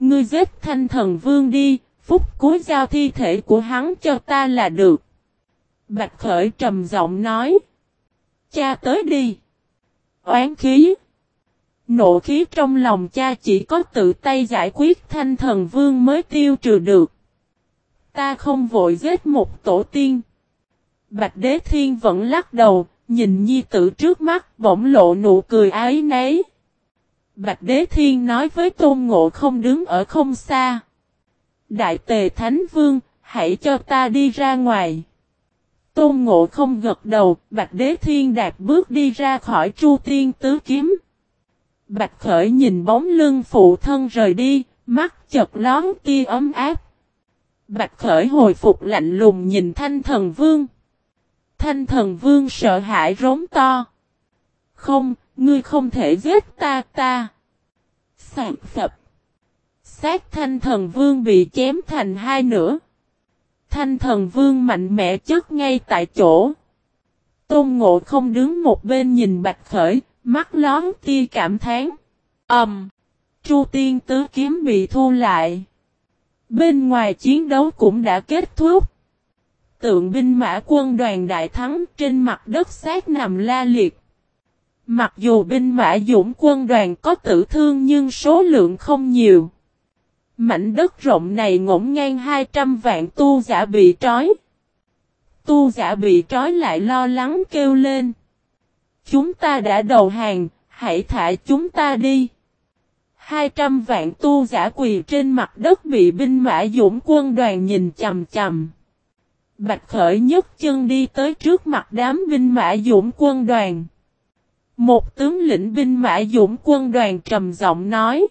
Ngươi giết thanh thần vương đi, phúc cuối giao thi thể của hắn cho ta là được. Bạch Khởi trầm giọng nói. Cha tới đi. Oán khí. Nộ khí trong lòng cha chỉ có tự tay giải quyết thanh thần vương mới tiêu trừ được. Ta không vội giết một tổ tiên. Bạch Đế Thiên vẫn lắc đầu, nhìn nhi tử trước mắt bỗng lộ nụ cười ái nấy. Bạch Đế Thiên nói với Tôn Ngộ không đứng ở không xa. Đại tề Thánh Vương, hãy cho ta đi ra ngoài. Tôn Ngộ không gật đầu, Bạch Đế Thiên đạp bước đi ra khỏi Chu Tiên Tứ Kiếm. Bạch Khởi nhìn bóng lưng phụ thân rời đi, Mắt chật lón tia ấm áp. Bạch Khởi hồi phục lạnh lùng nhìn Thanh Thần Vương. Thanh Thần Vương sợ hãi rống to. Không, ngươi không thể giết ta ta. Sạc sập. Sát Thanh Thần Vương bị chém thành hai nửa. Thanh Thần Vương mạnh mẽ chất ngay tại chỗ. Tôn Ngộ không đứng một bên nhìn Bạch Khởi, mắt lón tia cảm thán. Ầm. Um, Chu Tiên Tứ Kiếm bị thu lại. Bên ngoài chiến đấu cũng đã kết thúc. Tượng binh mã quân đoàn đại thắng trên mặt đất sát nằm la liệt. Mặc dù binh mã dũng quân đoàn có tử thương nhưng số lượng không nhiều. Mảnh đất rộng này ngổn ngang 200 vạn tu giả bị trói. Tu giả bị trói lại lo lắng kêu lên. Chúng ta đã đầu hàng, hãy thả chúng ta đi. 200 vạn tu giả quỳ trên mặt đất bị binh mã dũng quân đoàn nhìn chầm chầm. Bạch Khởi nhấc chân đi tới trước mặt đám binh mã dũng quân đoàn. Một tướng lĩnh binh mã dũng quân đoàn trầm giọng nói.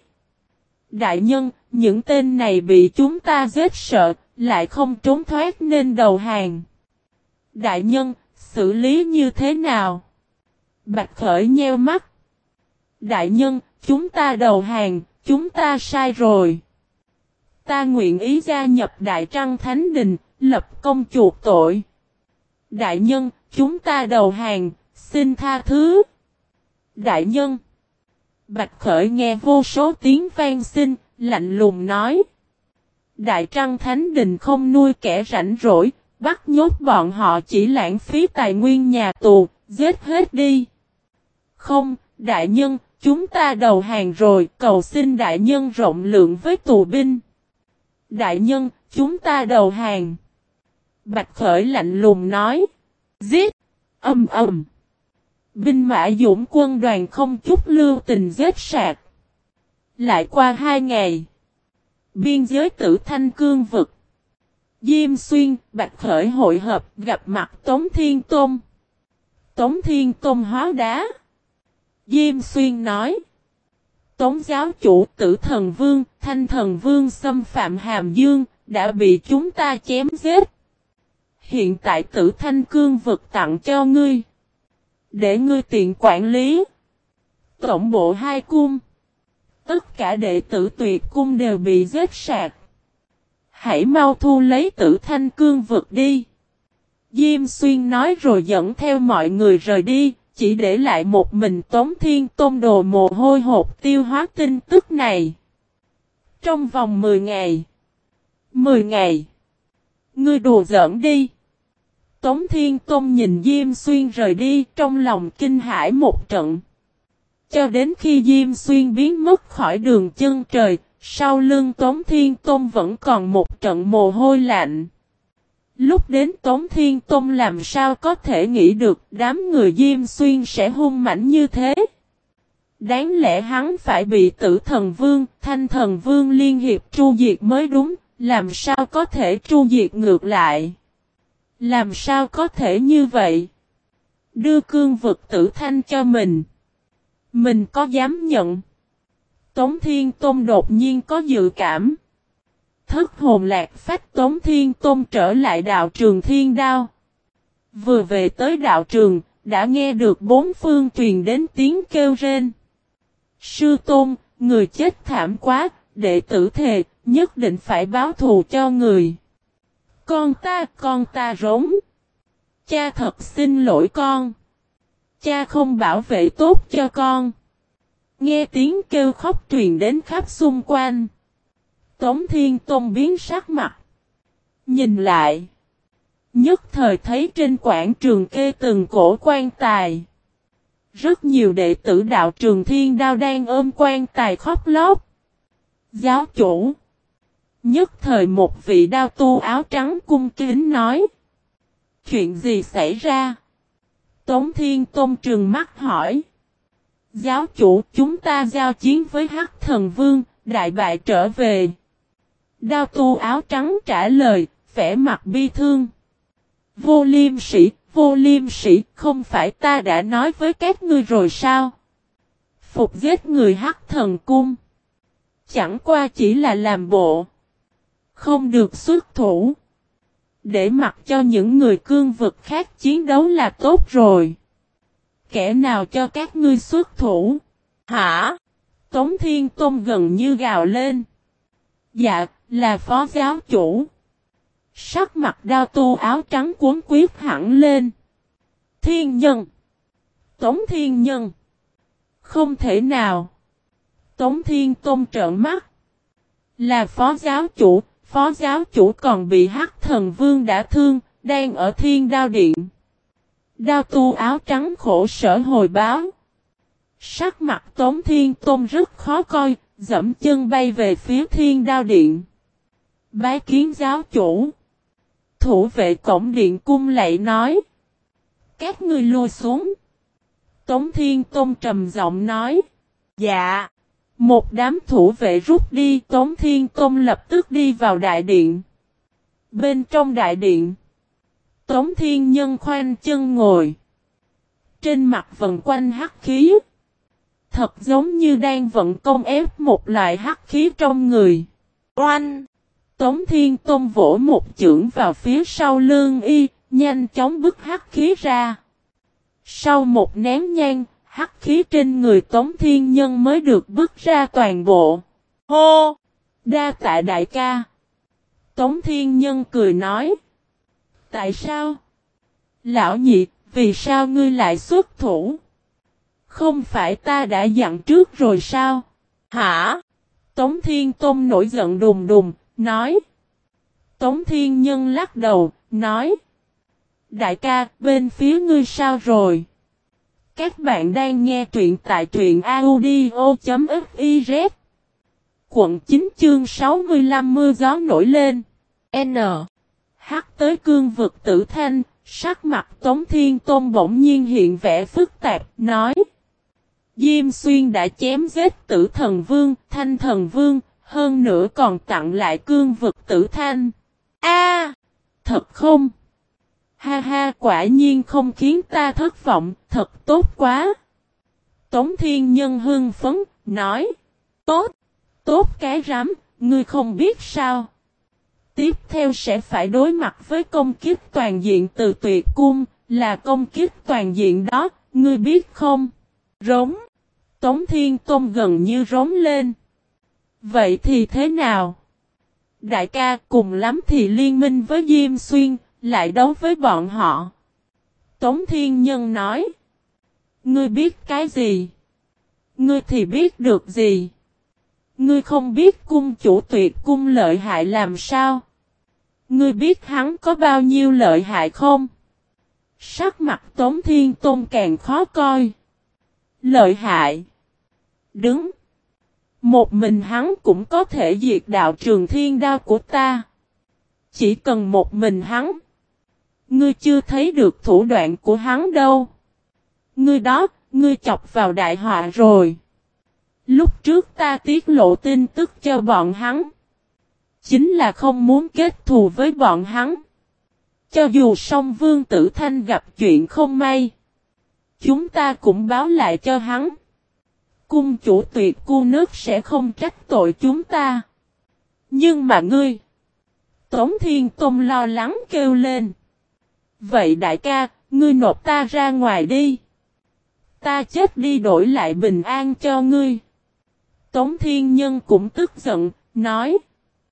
Đại nhân, những tên này bị chúng ta giết sợ, lại không trốn thoát nên đầu hàng. Đại nhân, xử lý như thế nào? Bạch Khởi nheo mắt. Đại nhân, chúng ta đầu hàng, chúng ta sai rồi. Ta nguyện ý gia nhập Đại Trăng Thánh Đình, lập công chuộc tội. Đại nhân, chúng ta đầu hàng, xin tha thứ. Đại nhân. Bạch Khởi nghe vô số tiếng vang xin lạnh lùng nói. Đại Trăng Thánh Đình không nuôi kẻ rảnh rỗi, bắt nhốt bọn họ chỉ lãng phí tài nguyên nhà tù, giết hết đi. Không, đại nhân, chúng ta đầu hàng rồi, cầu xin đại nhân rộng lượng với tù binh. Đại nhân, chúng ta đầu hàng. Bạch Khởi lạnh lùng nói. Giết! Âm ầm! Binh mã dũng quân đoàn không chút lưu tình giết sạc. Lại qua hai ngày. Biên giới tử thanh cương vực. Diêm xuyên, Bạch Khởi hội hợp gặp mặt Tống Thiên Tôn. Tống Thiên Tôn hóa đá. Diêm xuyên nói. Tống giáo chủ tử thần vương, thanh thần vương xâm phạm hàm dương, đã bị chúng ta chém giết. Hiện tại tử thanh cương vực tặng cho ngươi. Để ngươi tiện quản lý. Tổng bộ hai cung. Tất cả đệ tử tuyệt cung đều bị giết sạc. Hãy mau thu lấy tử thanh cương vực đi. Diêm xuyên nói rồi dẫn theo mọi người rời đi, chỉ để lại một mình Tống Thiên Tôn đồ mồ hôi hột tiêu hóa tin tức này. Trong vòng 10 ngày. 10 ngày. Ngươi đùa giỡn đi. Tống Thiên Tôn nhìn Diêm Xuyên rời đi trong lòng kinh hãi một trận. Cho đến khi Diêm Xuyên biến mất khỏi đường chân trời, sau lưng Tống Thiên Tôn vẫn còn một trận mồ hôi lạnh. Lúc đến Tống Thiên Tôn làm sao có thể nghĩ được đám người Diêm Xuyên sẽ hung mảnh như thế. Đáng lẽ hắn phải bị tử thần vương, thanh thần vương liên hiệp tru diệt mới đúng, làm sao có thể tru diệt ngược lại. Làm sao có thể như vậy? Đưa cương vực tử thanh cho mình. Mình có dám nhận? Tống Thiên Tôn đột nhiên có dự cảm. Thất hồn lạc phách Tống Thiên Tôn trở lại đạo trường Thiên Đao. Vừa về tới đạo trường, đã nghe được bốn phương truyền đến tiếng kêu rên. Sư Tôn, người chết thảm quá, đệ tử thề, nhất định phải báo thù cho người. Con ta, con ta rống. Cha thật xin lỗi con. Cha không bảo vệ tốt cho con. Nghe tiếng kêu khóc truyền đến khắp xung quanh. Tống Thiên Tôn biến sắc mặt. Nhìn lại. Nhất thời thấy trên quảng trường kê từng cổ quan tài. Rất nhiều đệ tử đạo trường thiên đao đang ôm quan tài khóc lóc. Giáo chủ. Nhất thời một vị đao tu áo trắng cung kính nói. Chuyện gì xảy ra? Tống Thiên Tôn Trừng mắt hỏi. Giáo chủ chúng ta giao chiến với Hắc Thần Vương, đại bại trở về. Đao tu áo trắng trả lời, vẻ mặt bi thương. Vô liêm sĩ, vô liêm sĩ, không phải ta đã nói với các ngươi rồi sao? Phục giết người Hắc Thần Cung. Chẳng qua chỉ là làm bộ. Không được xuất thủ. Để mặc cho những người cương vực khác chiến đấu là tốt rồi. Kẻ nào cho các ngươi xuất thủ? Hả? Tống Thiên Tôn gần như gào lên. Dạ, là phó giáo chủ. Sắc mặt đao tu áo trắng cuốn quyết hẳn lên. Thiên nhân. Tống Thiên nhân. Không thể nào. Tống Thiên Tôn trợn mắt. Là phó giáo chủ, phó giáo chủ còn bị hắc thần vương đã thương, đang ở thiên đao điện. Đao tu áo trắng khổ sở hồi báo. Sắc mặt Tống Thiên Tôn rất khó coi, dẫm chân bay về phía thiên đao điện. Bái kiến giáo chủ. Thủ vệ cổng điện cung lại nói. Các ngươi lùi xuống. Tống Thiên Tôn trầm giọng nói. Dạ. Một đám thủ vệ rút đi, Tống Thiên công lập tức đi vào đại điện. Bên trong đại điện, Tống Thiên Nhân khoanh chân ngồi. Trên mặt vận quanh hắc khí. Thật giống như đang vận công ép một loại hắc khí trong người. Oanh! Tống Thiên Công vỗ một chưởng vào phía sau lương y, nhanh chóng bức hắc khí ra. Sau một nén nhang, hắc khí trên người Tống Thiên Nhân mới được bước ra toàn bộ. Hô! Đa tạ đại ca. Tống Thiên Nhân cười nói. Tại sao? Lão nhị, vì sao ngươi lại xuất thủ? Không phải ta đã dặn trước rồi sao? Hả? Tống Thiên Tôn nổi giận đùng đùng, nói. Tống Thiên Nhân lắc đầu, nói. Đại ca, bên phía ngươi sao rồi? Các bạn đang nghe truyện tại truyện audio.fiz Quận 9 chương 65 mưa gió nổi lên. N. Hắc tới cương vực tử thanh, Sắc mặt Tống Thiên Tôn bỗng nhiên hiện vẻ phức tạp, Nói. Diêm Xuyên đã chém giết tử thần vương, Thanh thần vương, Hơn nữa còn tặng lại cương vực tử thanh. A! Thật không? Ha ha quả nhiên không khiến ta thất vọng, thật tốt quá. Tống Thiên Nhân hưng phấn, nói. Tốt, tốt cái rắm, ngươi không biết sao. Tiếp theo sẽ phải đối mặt với công kiếp toàn diện từ tuyệt cung, là công kiếp toàn diện đó, ngươi biết không? Rống. Tống Thiên Tôn gần như rống lên. Vậy thì thế nào? Đại ca cùng lắm thì liên minh với Diêm Xuyên, lại đấu với bọn họ. Tống Thiên Nhân nói. Ngươi biết cái gì? Ngươi thì biết được gì? Ngươi không biết cung chủ tuyệt cung lợi hại làm sao? Ngươi biết hắn có bao nhiêu lợi hại không? Sắc mặt Tống Thiên Tôn càng khó coi. Lợi hại. Đứng. Một mình hắn cũng có thể diệt đạo trường thiên đao của ta. Chỉ cần một mình hắn. Ngươi chưa thấy được thủ đoạn của hắn đâu. Ngươi đó, ngươi chọc vào đại họa rồi. Lúc trước ta tiết lộ tin tức cho bọn hắn. Chính là không muốn kết thù với bọn hắn. Cho dù song vương tử thanh gặp chuyện không may. Chúng ta cũng báo lại cho hắn. Cung chủ tuyệt cu nước sẽ không trách tội chúng ta. Nhưng mà ngươi. Tống Thiên Tôn lo lắng kêu lên. Vậy đại ca, ngươi nộp ta ra ngoài đi. Ta chết đi đổi lại bình an cho ngươi. Tống Thiên Nhân cũng tức giận, nói.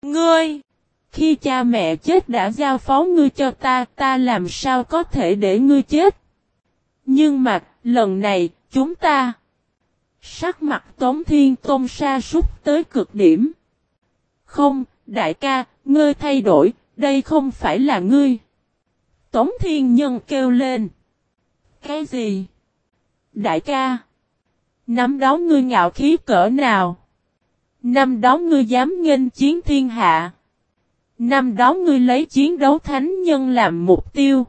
Ngươi! Khi cha mẹ chết đã giao phó ngươi cho ta, ta làm sao có thể để ngươi chết? Nhưng mà, lần này, chúng ta... Sắc mặt Tống Thiên Tôn sa sút tới cực điểm. Không, đại ca, ngươi thay đổi, đây không phải là ngươi. Tống Thiên Nhân kêu lên. Cái gì? Đại ca. Năm đó ngươi ngạo khí cỡ nào? Năm đó ngươi dám nghênh chiến thiên hạ. Năm đó ngươi lấy chiến đấu thánh nhân làm mục tiêu.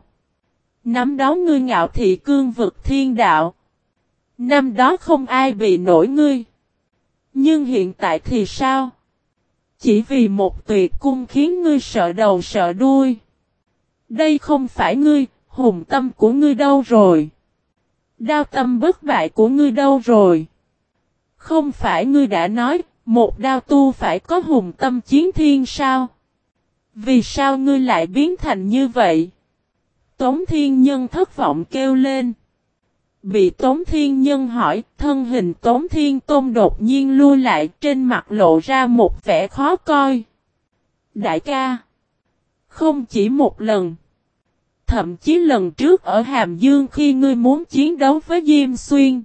Năm đó ngươi ngạo thị cương vực thiên đạo. Năm đó không ai bị nổi ngươi. Nhưng hiện tại thì sao? Chỉ vì một tuyệt cung khiến ngươi sợ đầu sợ đuôi. Đây không phải ngươi, hùng tâm của ngươi đâu rồi? Đao tâm bất bại của ngươi đâu rồi? Không phải ngươi đã nói, Một đao tu phải có hùng tâm chiến thiên sao? Vì sao ngươi lại biến thành như vậy? Tống Thiên Nhân thất vọng kêu lên. Bị Tống Thiên Nhân hỏi, thân hình Tống Thiên Tôn đột nhiên lui lại trên mặt lộ ra một vẻ khó coi. Đại ca, không chỉ một lần, thậm chí lần trước ở Hàm Dương khi ngươi muốn chiến đấu với Diêm Xuyên,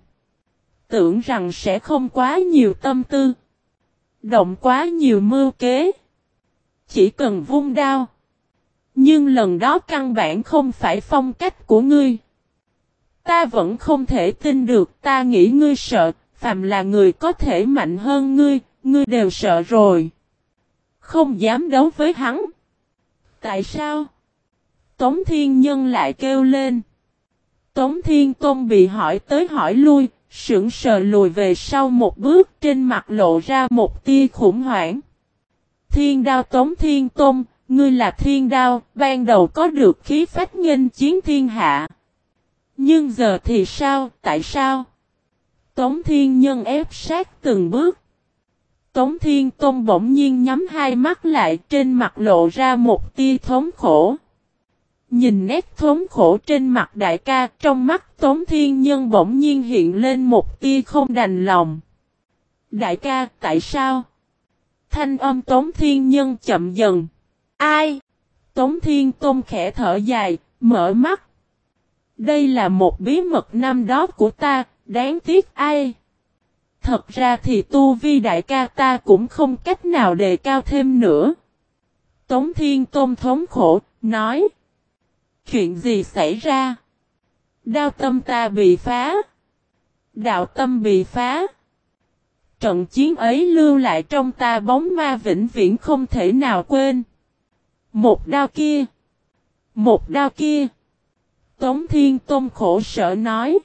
tưởng rằng sẽ không quá nhiều tâm tư, động quá nhiều mưu kế, chỉ cần vung đao. Nhưng lần đó căn bản không phải phong cách của ngươi. Ta vẫn không thể tin được ta nghĩ ngươi sợ, phàm là người có thể mạnh hơn ngươi, ngươi đều sợ rồi. Không dám đấu với hắn. Tại sao? Tống Thiên Nhân lại kêu lên. Tống Thiên Tôn bị hỏi tới hỏi lui, sững sờ lùi về sau một bước trên mặt lộ ra một tia khủng hoảng. Thiên đao Tống Thiên Tôn, ngươi là thiên đao, ban đầu có được khí phách nghênh chiến thiên hạ. Nhưng giờ thì sao, tại sao? Tống Thiên Nhân ép sát từng bước. Tống Thiên Tôn bỗng nhiên nhắm hai mắt lại trên mặt lộ ra một tia thống khổ. Nhìn nét thống khổ trên mặt đại ca trong mắt Tống Thiên Nhân bỗng nhiên hiện lên một tia không đành lòng. Đại ca, tại sao? Thanh âm Tống Thiên Nhân chậm dần. Ai? Tống Thiên Tôn khẽ thở dài, mở mắt. Đây là một bí mật năm đó của ta, đáng tiếc ai? Thật ra thì tu vi đại ca ta cũng không cách nào đề cao thêm nữa. Tống Thiên Tôn thống khổ, nói. Chuyện gì xảy ra? Đao tâm ta bị phá. Đạo tâm bị phá. Trận chiến ấy lưu lại trong ta bóng ma vĩnh viễn không thể nào quên. Một đao kia. Một đao kia. Tống Thiên Tôn khổ sở nói.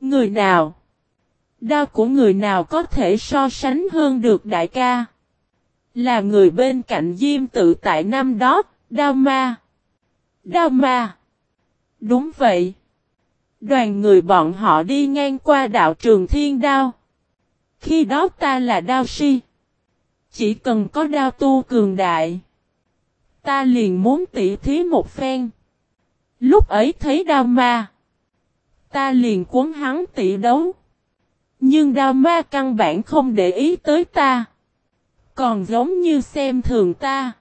Người nào? Đao của người nào có thể so sánh hơn được đại ca? Là người bên cạnh Diêm tự tại năm đó, đao ma. Đao ma. Đúng vậy. Đoàn người bọn họ đi ngang qua đạo trường thiên đao. Khi đó ta là đao si. Chỉ cần có đao tu cường đại. Ta liền muốn tỉ thí một phen. Lúc ấy thấy đao ma. Ta liền cuốn hắn tỉ đấu. Nhưng đao ma căn bản không để ý tới ta. Còn giống như xem thường ta.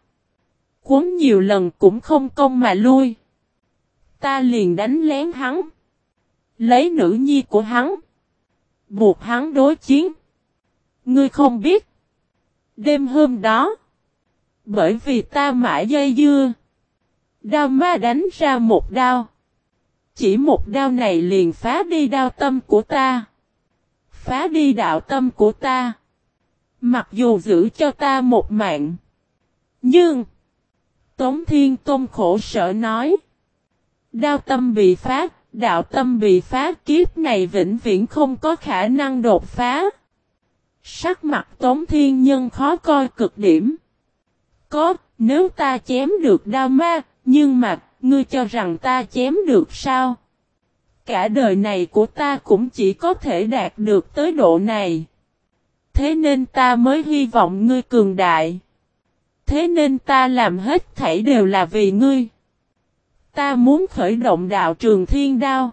Cuốn nhiều lần cũng không công mà lui. Ta liền đánh lén hắn. Lấy nữ nhi của hắn. Buộc hắn đối chiến. Ngươi không biết. Đêm hôm đó. Bởi vì ta mãi dây dưa. Đao ma đánh ra một đao. Chỉ một đao này liền phá đi đao tâm của ta. Phá đi đạo tâm của ta. Mặc dù giữ cho ta một mạng. Nhưng. Tống Thiên Tôn khổ sở nói. Đao tâm bị phá, đạo tâm bị phá kiếp này vĩnh viễn không có khả năng đột phá. Sắc mặt Tống Thiên Nhân khó coi cực điểm. Có, nếu ta chém được đao ma, nhưng mà, ngươi cho rằng ta chém được sao? Cả đời này của ta cũng chỉ có thể đạt được tới độ này. Thế nên ta mới hy vọng ngươi cường đại. Thế nên ta làm hết thảy đều là vì ngươi. Ta muốn khởi động đạo trường thiên đao.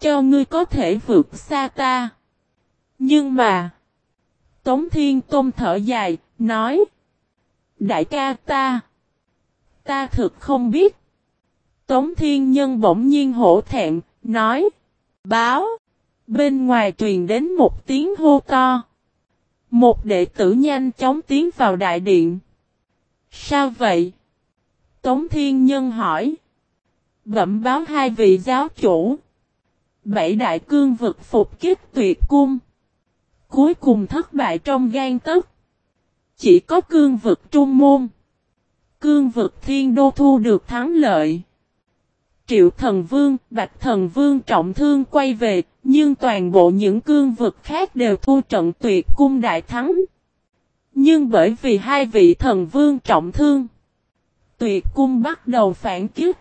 Cho ngươi có thể vượt xa ta. Nhưng mà. Tống Thiên Tôn thở dài, nói. Đại ca ta. Ta thực không biết. Tống Thiên Nhân bỗng nhiên hổ thẹn, nói. Báo. Bên ngoài truyền đến một tiếng hô to. Một đệ tử nhanh chóng tiến vào đại điện. Sao vậy? Tống Thiên Nhân hỏi. Bẩm báo hai vị giáo chủ. Bảy đại cương vực phục kích tuyệt cung. Cuối cùng thất bại trong gan tức. Chỉ có cương vực trung môn. Cương vực thiên đô thu được thắng lợi. Triệu thần vương, bạch thần vương trọng thương quay về, nhưng toàn bộ những cương vực khác đều thu trận tuyệt cung đại thắng. Nhưng bởi vì hai vị thần vương trọng thương, tuyệt cung bắt đầu phản kích.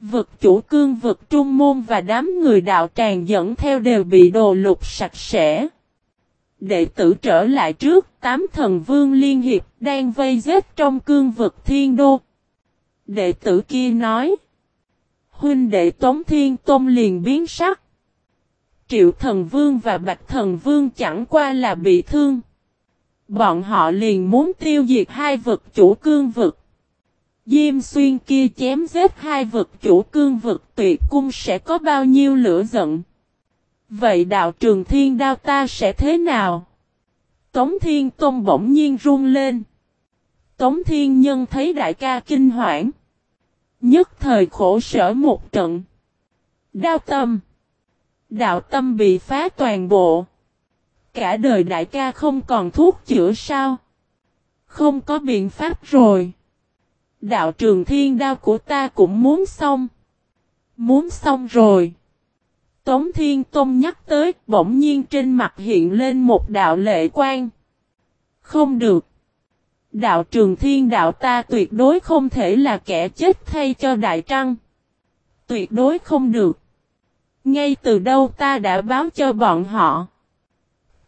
Vực chủ cương vực trung môn và đám người đạo tràng dẫn theo đều bị đồ lục sạch sẽ. Đệ tử trở lại trước, tám thần vương liên hiệp đang vây giết trong cương vực thiên đô. Đệ tử kia nói. Huynh đệ Tống Thiên Tôn liền biến sắc. Triệu thần vương và bạch thần vương chẳng qua là bị thương. Bọn họ liền muốn tiêu diệt hai vực chủ cương vực. Diêm xuyên kia chém giết hai vực chủ cương vực tuyệt cung sẽ có bao nhiêu lửa giận. Vậy đạo trường thiên đao ta sẽ thế nào? Tống thiên tôn bỗng nhiên run lên. Tống thiên nhân thấy đại ca kinh hoảng. Nhất thời khổ sở một trận. Đao tâm. Đạo tâm bị phá toàn bộ. Cả đời đại ca không còn thuốc chữa sao. Không có biện pháp rồi. Đạo trường thiên đao của ta cũng muốn xong. Muốn xong rồi. Tống Thiên tông nhắc tới, bỗng nhiên trên mặt hiện lên một đạo lệ quan. Không được. Đạo trường thiên đạo ta tuyệt đối không thể là kẻ chết thay cho Đại Trăng. Tuyệt đối không được. Ngay từ đâu ta đã báo cho bọn họ.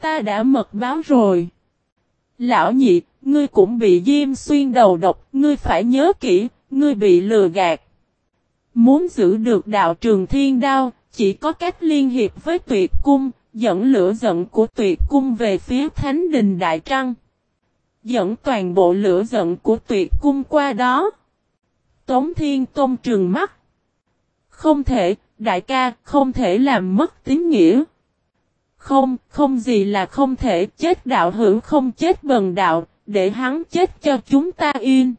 Ta đã mật báo rồi. Lão nhị, ngươi cũng bị diêm xuyên đầu độc, ngươi phải nhớ kỹ, ngươi bị lừa gạt. Muốn giữ được đạo trường thiên đao, chỉ có cách liên hiệp với tuyệt cung, dẫn lửa giận của tuyệt cung về phía Thánh Đình Đại Trăng. Dẫn toàn bộ lửa giận của tuyệt cung qua đó. Tống Thiên Tôn trừng mắt. Không thể, đại ca, không thể làm mất tín nghĩa. Không, không gì là không thể chết đạo hữu không chết bần đạo, để hắn chết cho chúng ta yên.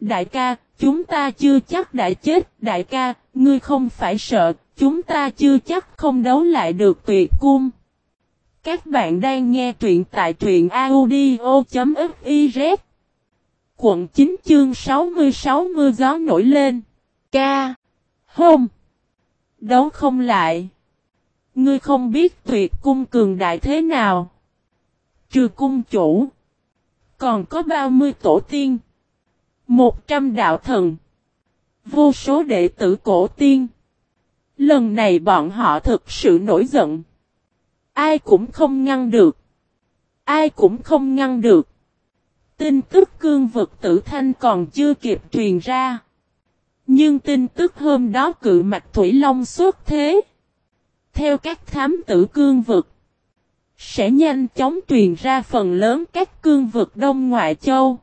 Đại ca, chúng ta chưa chắc đã chết, đại ca, ngươi không phải sợ, chúng ta chưa chắc không đấu lại được tuyệt cung. Các bạn đang nghe truyện tại truyện audio.fiz Quận 9 chương 66 mưa gió nổi lên. Ca. Hôm. Đấu không lại. Ngươi không biết tuyệt cung cường đại thế nào. Trừ cung chủ. Còn có bao mươi tổ tiên. Một trăm đạo thần. Vô số đệ tử cổ tiên. Lần này bọn họ thực sự nổi giận. Ai cũng không ngăn được. Ai cũng không ngăn được. Tin tức cương vực tử thanh còn chưa kịp truyền ra. Nhưng tin tức hôm đó cự mạch Thủy Long xuất thế. Theo các thám tử cương vực. Sẽ nhanh chóng truyền ra phần lớn các cương vực Đông Ngoại Châu.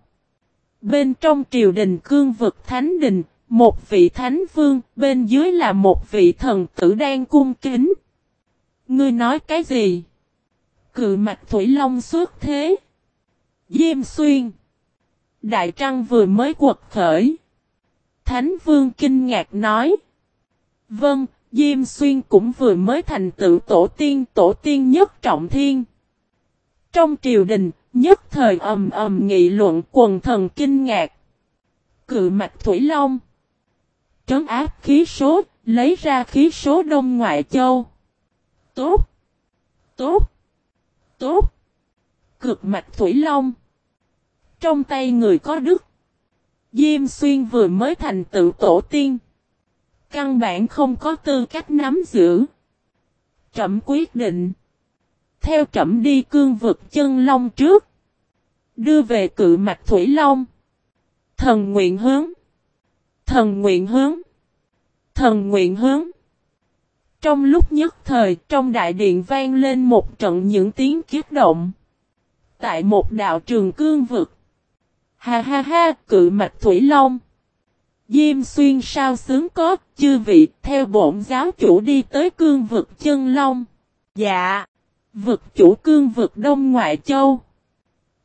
Bên trong triều đình cương vực Thánh Đình, một vị Thánh Vương, bên dưới là một vị thần tử đang cung kính. Ngươi nói cái gì? Cự mạch Thủy Long suốt thế. Diêm xuyên. Đại Trăng vừa mới quật khởi. Thánh Vương kinh ngạc nói. Vâng, Diêm Xuyên cũng vừa mới thành tựu tổ tiên tổ tiên nhất trọng thiên. Trong triều đình, nhất thời ầm ầm nghị luận quần thần kinh ngạc. Cự mạch Thủy Long. Trấn áp khí số, lấy ra khí số Đông Ngoại Châu. Tốt. Tốt. Tốt. Cực mạch Thủy Long. Trong tay người có đức. Diêm Xuyên vừa mới thành tựu tổ tiên. Căn bản không có tư cách nắm giữ. Trẩm quyết định. Theo trẩm đi cương vực chân long trước. Đưa về cự mạch Thủy Long. Thần nguyện hướng. Thần nguyện hướng. Thần nguyện hướng. Trong lúc nhất thời, trong đại điện vang lên một trận những tiếng kiếp động. Tại một đạo trường cương vực. Ha ha ha, cự mạch Thủy Long. Diêm xuyên sao sướng có, chư vị, theo bổn giáo chủ đi tới cương vực chân long. Dạ, vực chủ cương vực Đông Ngoại Châu.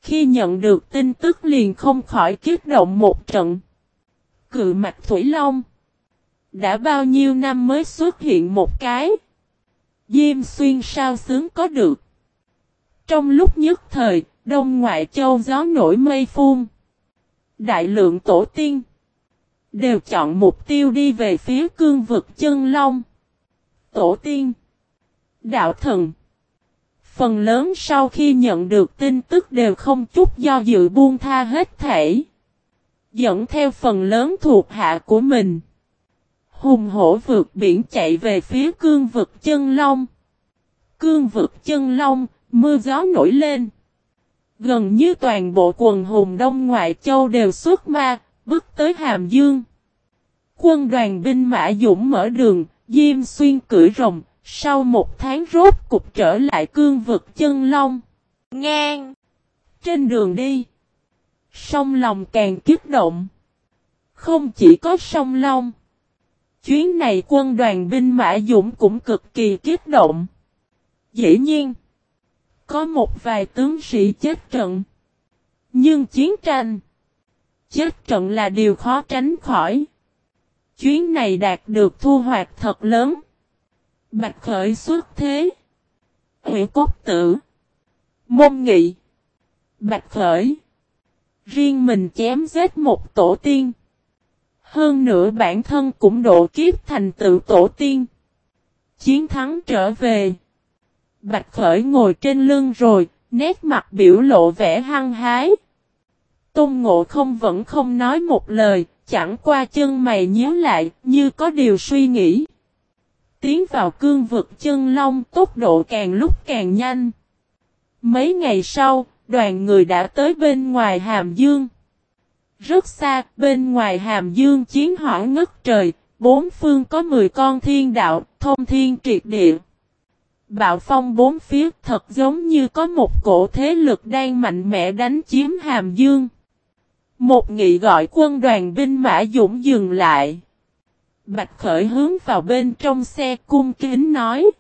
Khi nhận được tin tức liền không khỏi kiếp động một trận. Cự mạch Thủy Long. Đã bao nhiêu năm mới xuất hiện một cái. Diêm xuyên sao sướng có được. Trong lúc nhất thời, Đông Ngoại Châu gió nổi mây phun. Đại lượng tổ tiên. Đều chọn mục tiêu đi về phía cương vực chân long. Tổ tiên. Đạo thần. Phần lớn sau khi nhận được tin tức đều không chút do dự buông tha hết thể. Dẫn theo phần lớn thuộc hạ của mình. Hùng hổ vượt biển chạy về phía cương vực chân long. Cương vực chân long, Mưa gió nổi lên. Gần như toàn bộ quần hùng đông ngoại châu đều xuất ma, bước tới Hàm Dương. Quân đoàn binh mã dũng mở đường, Diêm Xuyên cưỡi rồng, sau một tháng rốt cục trở lại cương vực chân long. Ngang! Trên đường đi, sông lòng càng kích động. Không chỉ có sông Long. Chuyến này quân đoàn binh mã dũng cũng cực kỳ kích động. Dĩ nhiên, có một vài tướng sĩ chết trận. Nhưng chiến tranh, chết trận là điều khó tránh khỏi. Chuyến này đạt được thu hoạch thật lớn. Bạch khởi xuất thế. Huyện cốt tử. Môn nghị. Bạch khởi. Riêng mình chém giết một tổ tiên. Hơn nữa bản thân cũng độ kiếp thành tựu tổ tiên. Chiến thắng trở về. Bạch Khởi ngồi trên lưng rồi, nét mặt biểu lộ vẻ hăng hái. Tôn Ngộ không vẫn không nói một lời, chẳng qua chân mày nhíu lại, như có điều suy nghĩ. Tiến vào cương vực chân long tốc độ càng lúc càng nhanh. Mấy ngày sau, đoàn người đã tới bên ngoài Hàm Dương. Rất xa, bên ngoài hàm dương chiến hỏa ngất trời, bốn phương có 10 con thiên đạo, thông thiên triệt địa. Bạo phong bốn phía thật giống như có một cổ thế lực đang mạnh mẽ đánh chiếm hàm dương. Một nghị gọi quân đoàn binh mã dũng dừng lại. Bạch khởi hướng vào bên trong xe cung kính nói.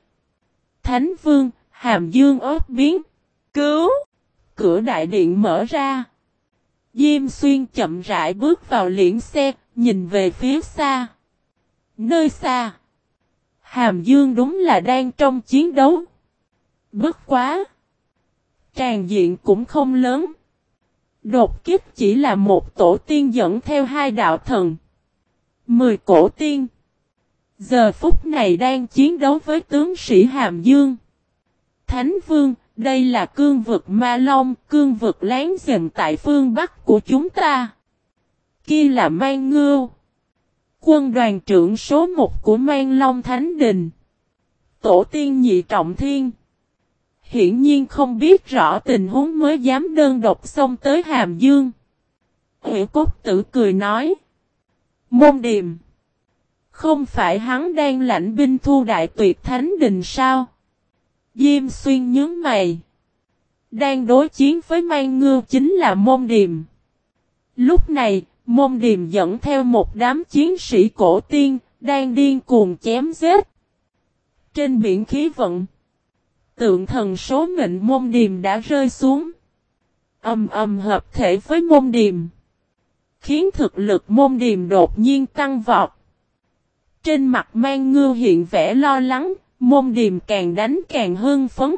Thánh vương, hàm dương ớt biến, cứu, cửa đại điện mở ra. Diêm xuyên chậm rãi bước vào liễn xe, nhìn về phía xa. Nơi xa. Hàm Dương đúng là đang trong chiến đấu. Bất quá. Tràn diện cũng không lớn. Đột kiếp chỉ là một tổ tiên dẫn theo hai đạo thần. Mười cổ tiên. Giờ phút này đang chiến đấu với tướng sĩ Hàm Dương. Thánh Vương, đây là cương vực Ma Long, cương vực láng giềng tại phương Bắc của chúng ta. Kia là Mang Ngưu. Quân đoàn trưởng số 1 của Mang Long Thánh Đình. Tổ tiên nhị trọng thiên. Hiển nhiên không biết rõ tình huống mới dám đơn độc xông tới Hàm Dương. Hữu cốt tử cười nói. Môn điềm. Không phải hắn đang lãnh binh thu đại tuyệt thánh đình sao? Diêm xuyên nhướng mày. Đang đối chiến với mang ngư chính là môn điềm. Lúc này, môn điềm dẫn theo một đám chiến sĩ cổ tiên, đang điên cuồng chém giết. Trên biển khí vận, tượng thần số mệnh môn điềm đã rơi xuống. Âm âm hợp thể với môn điềm. Khiến thực lực môn điềm đột nhiên tăng vọt. Trên mặt mang ngư hiện vẻ lo lắng, Môn điềm càng đánh càng hưng phấn.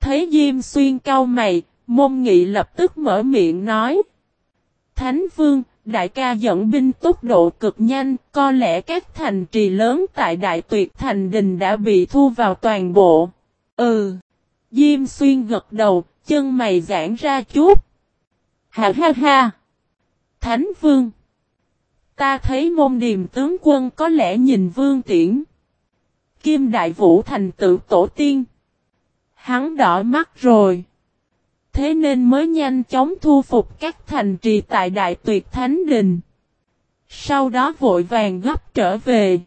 Thấy Diêm Xuyên cau mày, môn nghị lập tức mở miệng nói. Thánh Vương, đại ca dẫn binh tốc độ cực nhanh, có lẽ các thành trì lớn tại Đại Tuyệt Thành Đình đã bị thu vào toàn bộ. Ừ. Diêm Xuyên gật đầu, chân mày giãn ra chút. Ha ha ha. Thánh Vương. Ta thấy môn điềm tướng quân có lẽ nhìn Vương Tiễn. Kim Đại Vũ thành tựu tổ tiên. Hắn đỏ mắt rồi. Thế nên mới nhanh chóng thu phục các thành trì tại Đại Tuyệt Thánh Đình. Sau đó vội vàng gấp trở về.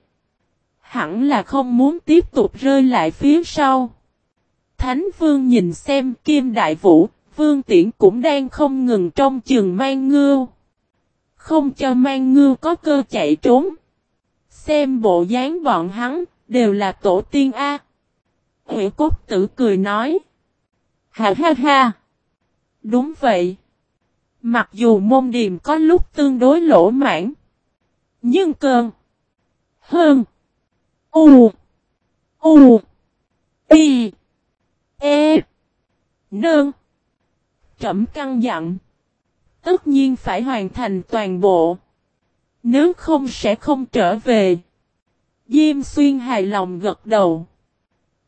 Hẳn là không muốn tiếp tục rơi lại phía sau. Thánh Vương nhìn xem Kim Đại Vũ, Vương Tiễn cũng đang không ngừng trong chừng mang ngưu. Không cho mang ngưu có cơ chạy trốn. Xem bộ dáng bọn hắn, Đều là tổ tiên A. Huệ cốt tử cười nói. Ha ha ha. Đúng vậy. Mặc dù môn điềm có lúc tương đối lỗ mãn. Nhưng cơn. Hơn. U. U. Y. E. Nương. Trẩm căng dặn. Tất nhiên phải hoàn thành toàn bộ. Nếu không sẽ không trở về. Diêm xuyên hài lòng gật đầu.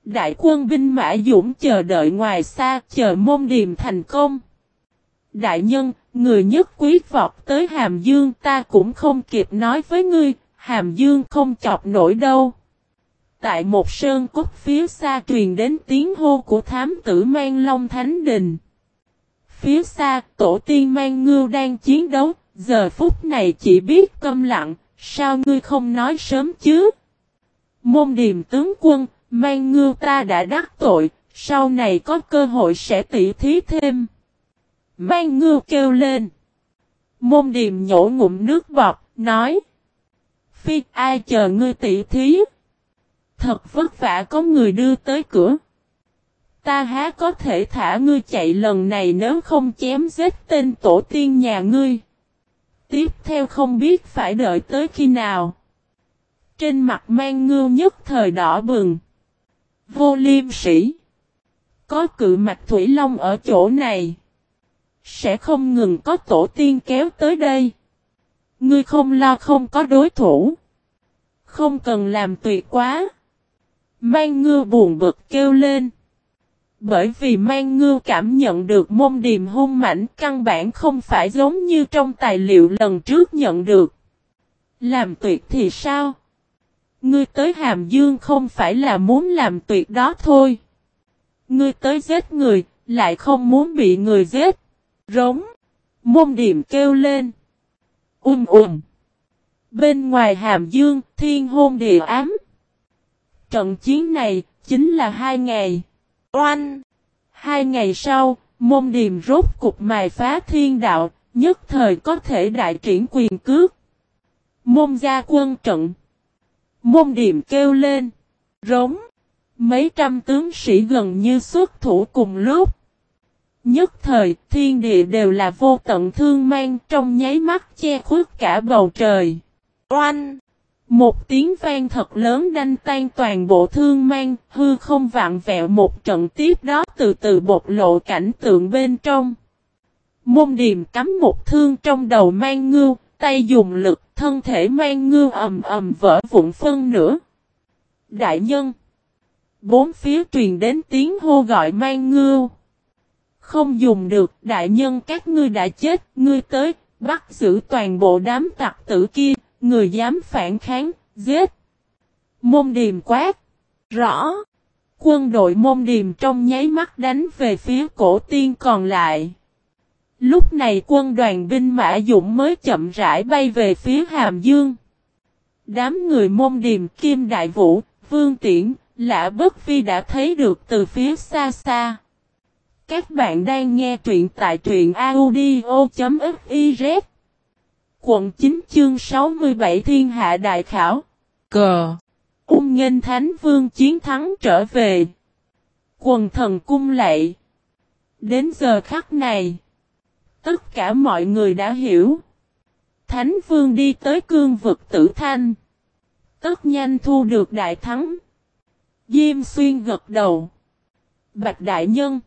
Đại quân binh mã dũng chờ đợi ngoài xa chờ môn điềm thành công. Đại nhân, người nhất quyết vọt tới Hàm Dương ta cũng không kịp nói với ngươi, Hàm Dương không chọc nổi đâu. tại một sơn cốt phía xa truyền đến tiếng hô của thám tử mang long thánh đình. Phía xa, tổ tiên mang ngưu đang chiến đấu, giờ phút này chỉ biết câm lặng, sao ngươi không nói sớm chứ? Môn điềm tướng quân, mang ngư ta đã đắc tội, sau này có cơ hội sẽ tỉ thí thêm. Mang ngư kêu lên. Môn điềm nhổ ngụm nước bọt, nói. Phi ai chờ ngươi tỉ thí? Thật vất vả có người đưa tới cửa. Ta há có thể thả ngươi chạy lần này nếu không chém giết tên tổ tiên nhà ngươi. Tiếp theo không biết phải đợi tới khi nào. Trên mặt mang ngưu nhất thời đỏ bừng. Vô liêm sĩ. Có cự mạch thủy long ở chỗ này. Sẽ không ngừng có tổ tiên kéo tới đây. Ngươi không lo không có đối thủ. Không cần làm tuyệt quá. Mang ngư buồn bực kêu lên. Bởi vì mang ngư cảm nhận được môn điềm hung mảnh căn bản không phải giống như trong tài liệu lần trước nhận được. Làm tuyệt thì sao? Ngươi tới Hàm Dương không phải là muốn làm tuyệt đó thôi. Ngươi tới giết người, lại không muốn bị người giết. Rống. Môn điểm kêu lên. Um um. Bên ngoài Hàm Dương, thiên hôn địa ám. Trận chiến này, chính là hai ngày. Oanh! Hai ngày sau, môn điềm rốt cục mài phá thiên đạo, nhất thời có thể đại triển quyền cước. Môn gia quân trận. Môn điềm kêu lên. Rống. Mấy trăm tướng sĩ gần như xuất thủ cùng lúc. Nhất thời, thiên địa đều là vô tận thương mang trong nháy mắt che khuất cả bầu trời. Oanh! Một tiếng vang thật lớn đanh tan toàn bộ thương mang, hư không vạn vẹo một trận tiếp đó từ từ bộc lộ cảnh tượng bên trong. Môn điềm cắm một thương trong đầu mang ngưu, tay dùng lực, thân thể mang ngư ầm ầm vỡ vụn phân nữa. Đại nhân! Bốn phía truyền đến tiếng hô gọi mang ngư Không dùng được, đại nhân các ngươi đã chết, ngươi tới, bắt giữ toàn bộ đám tặc tử kia, người dám phản kháng, giết. Môn điềm quát. Rõ. Quân đội môn điềm trong nháy mắt đánh về phía cổ tiên còn lại. Lúc này quân đoàn binh mã dũng mới chậm rãi bay về phía Hàm Dương. Đám người môn điềm kim đại vũ, vương tiễn, lạ bất phi đã thấy được từ phía xa xa. Các bạn đang nghe truyện tại truyện audio.fiz Quận 9 chương 67 Thiên Hạ Đại Khảo. Cờ Ung nghênh Thánh Vương chiến thắng trở về. Quần thần cung lệ Đến giờ khắc này Tất cả mọi người đã hiểu. Thánh Vương đi tới cương vực tử thanh. Tất nhanh thu được đại thắng. Diêm xuyên gật đầu. Bạch Đại Nhân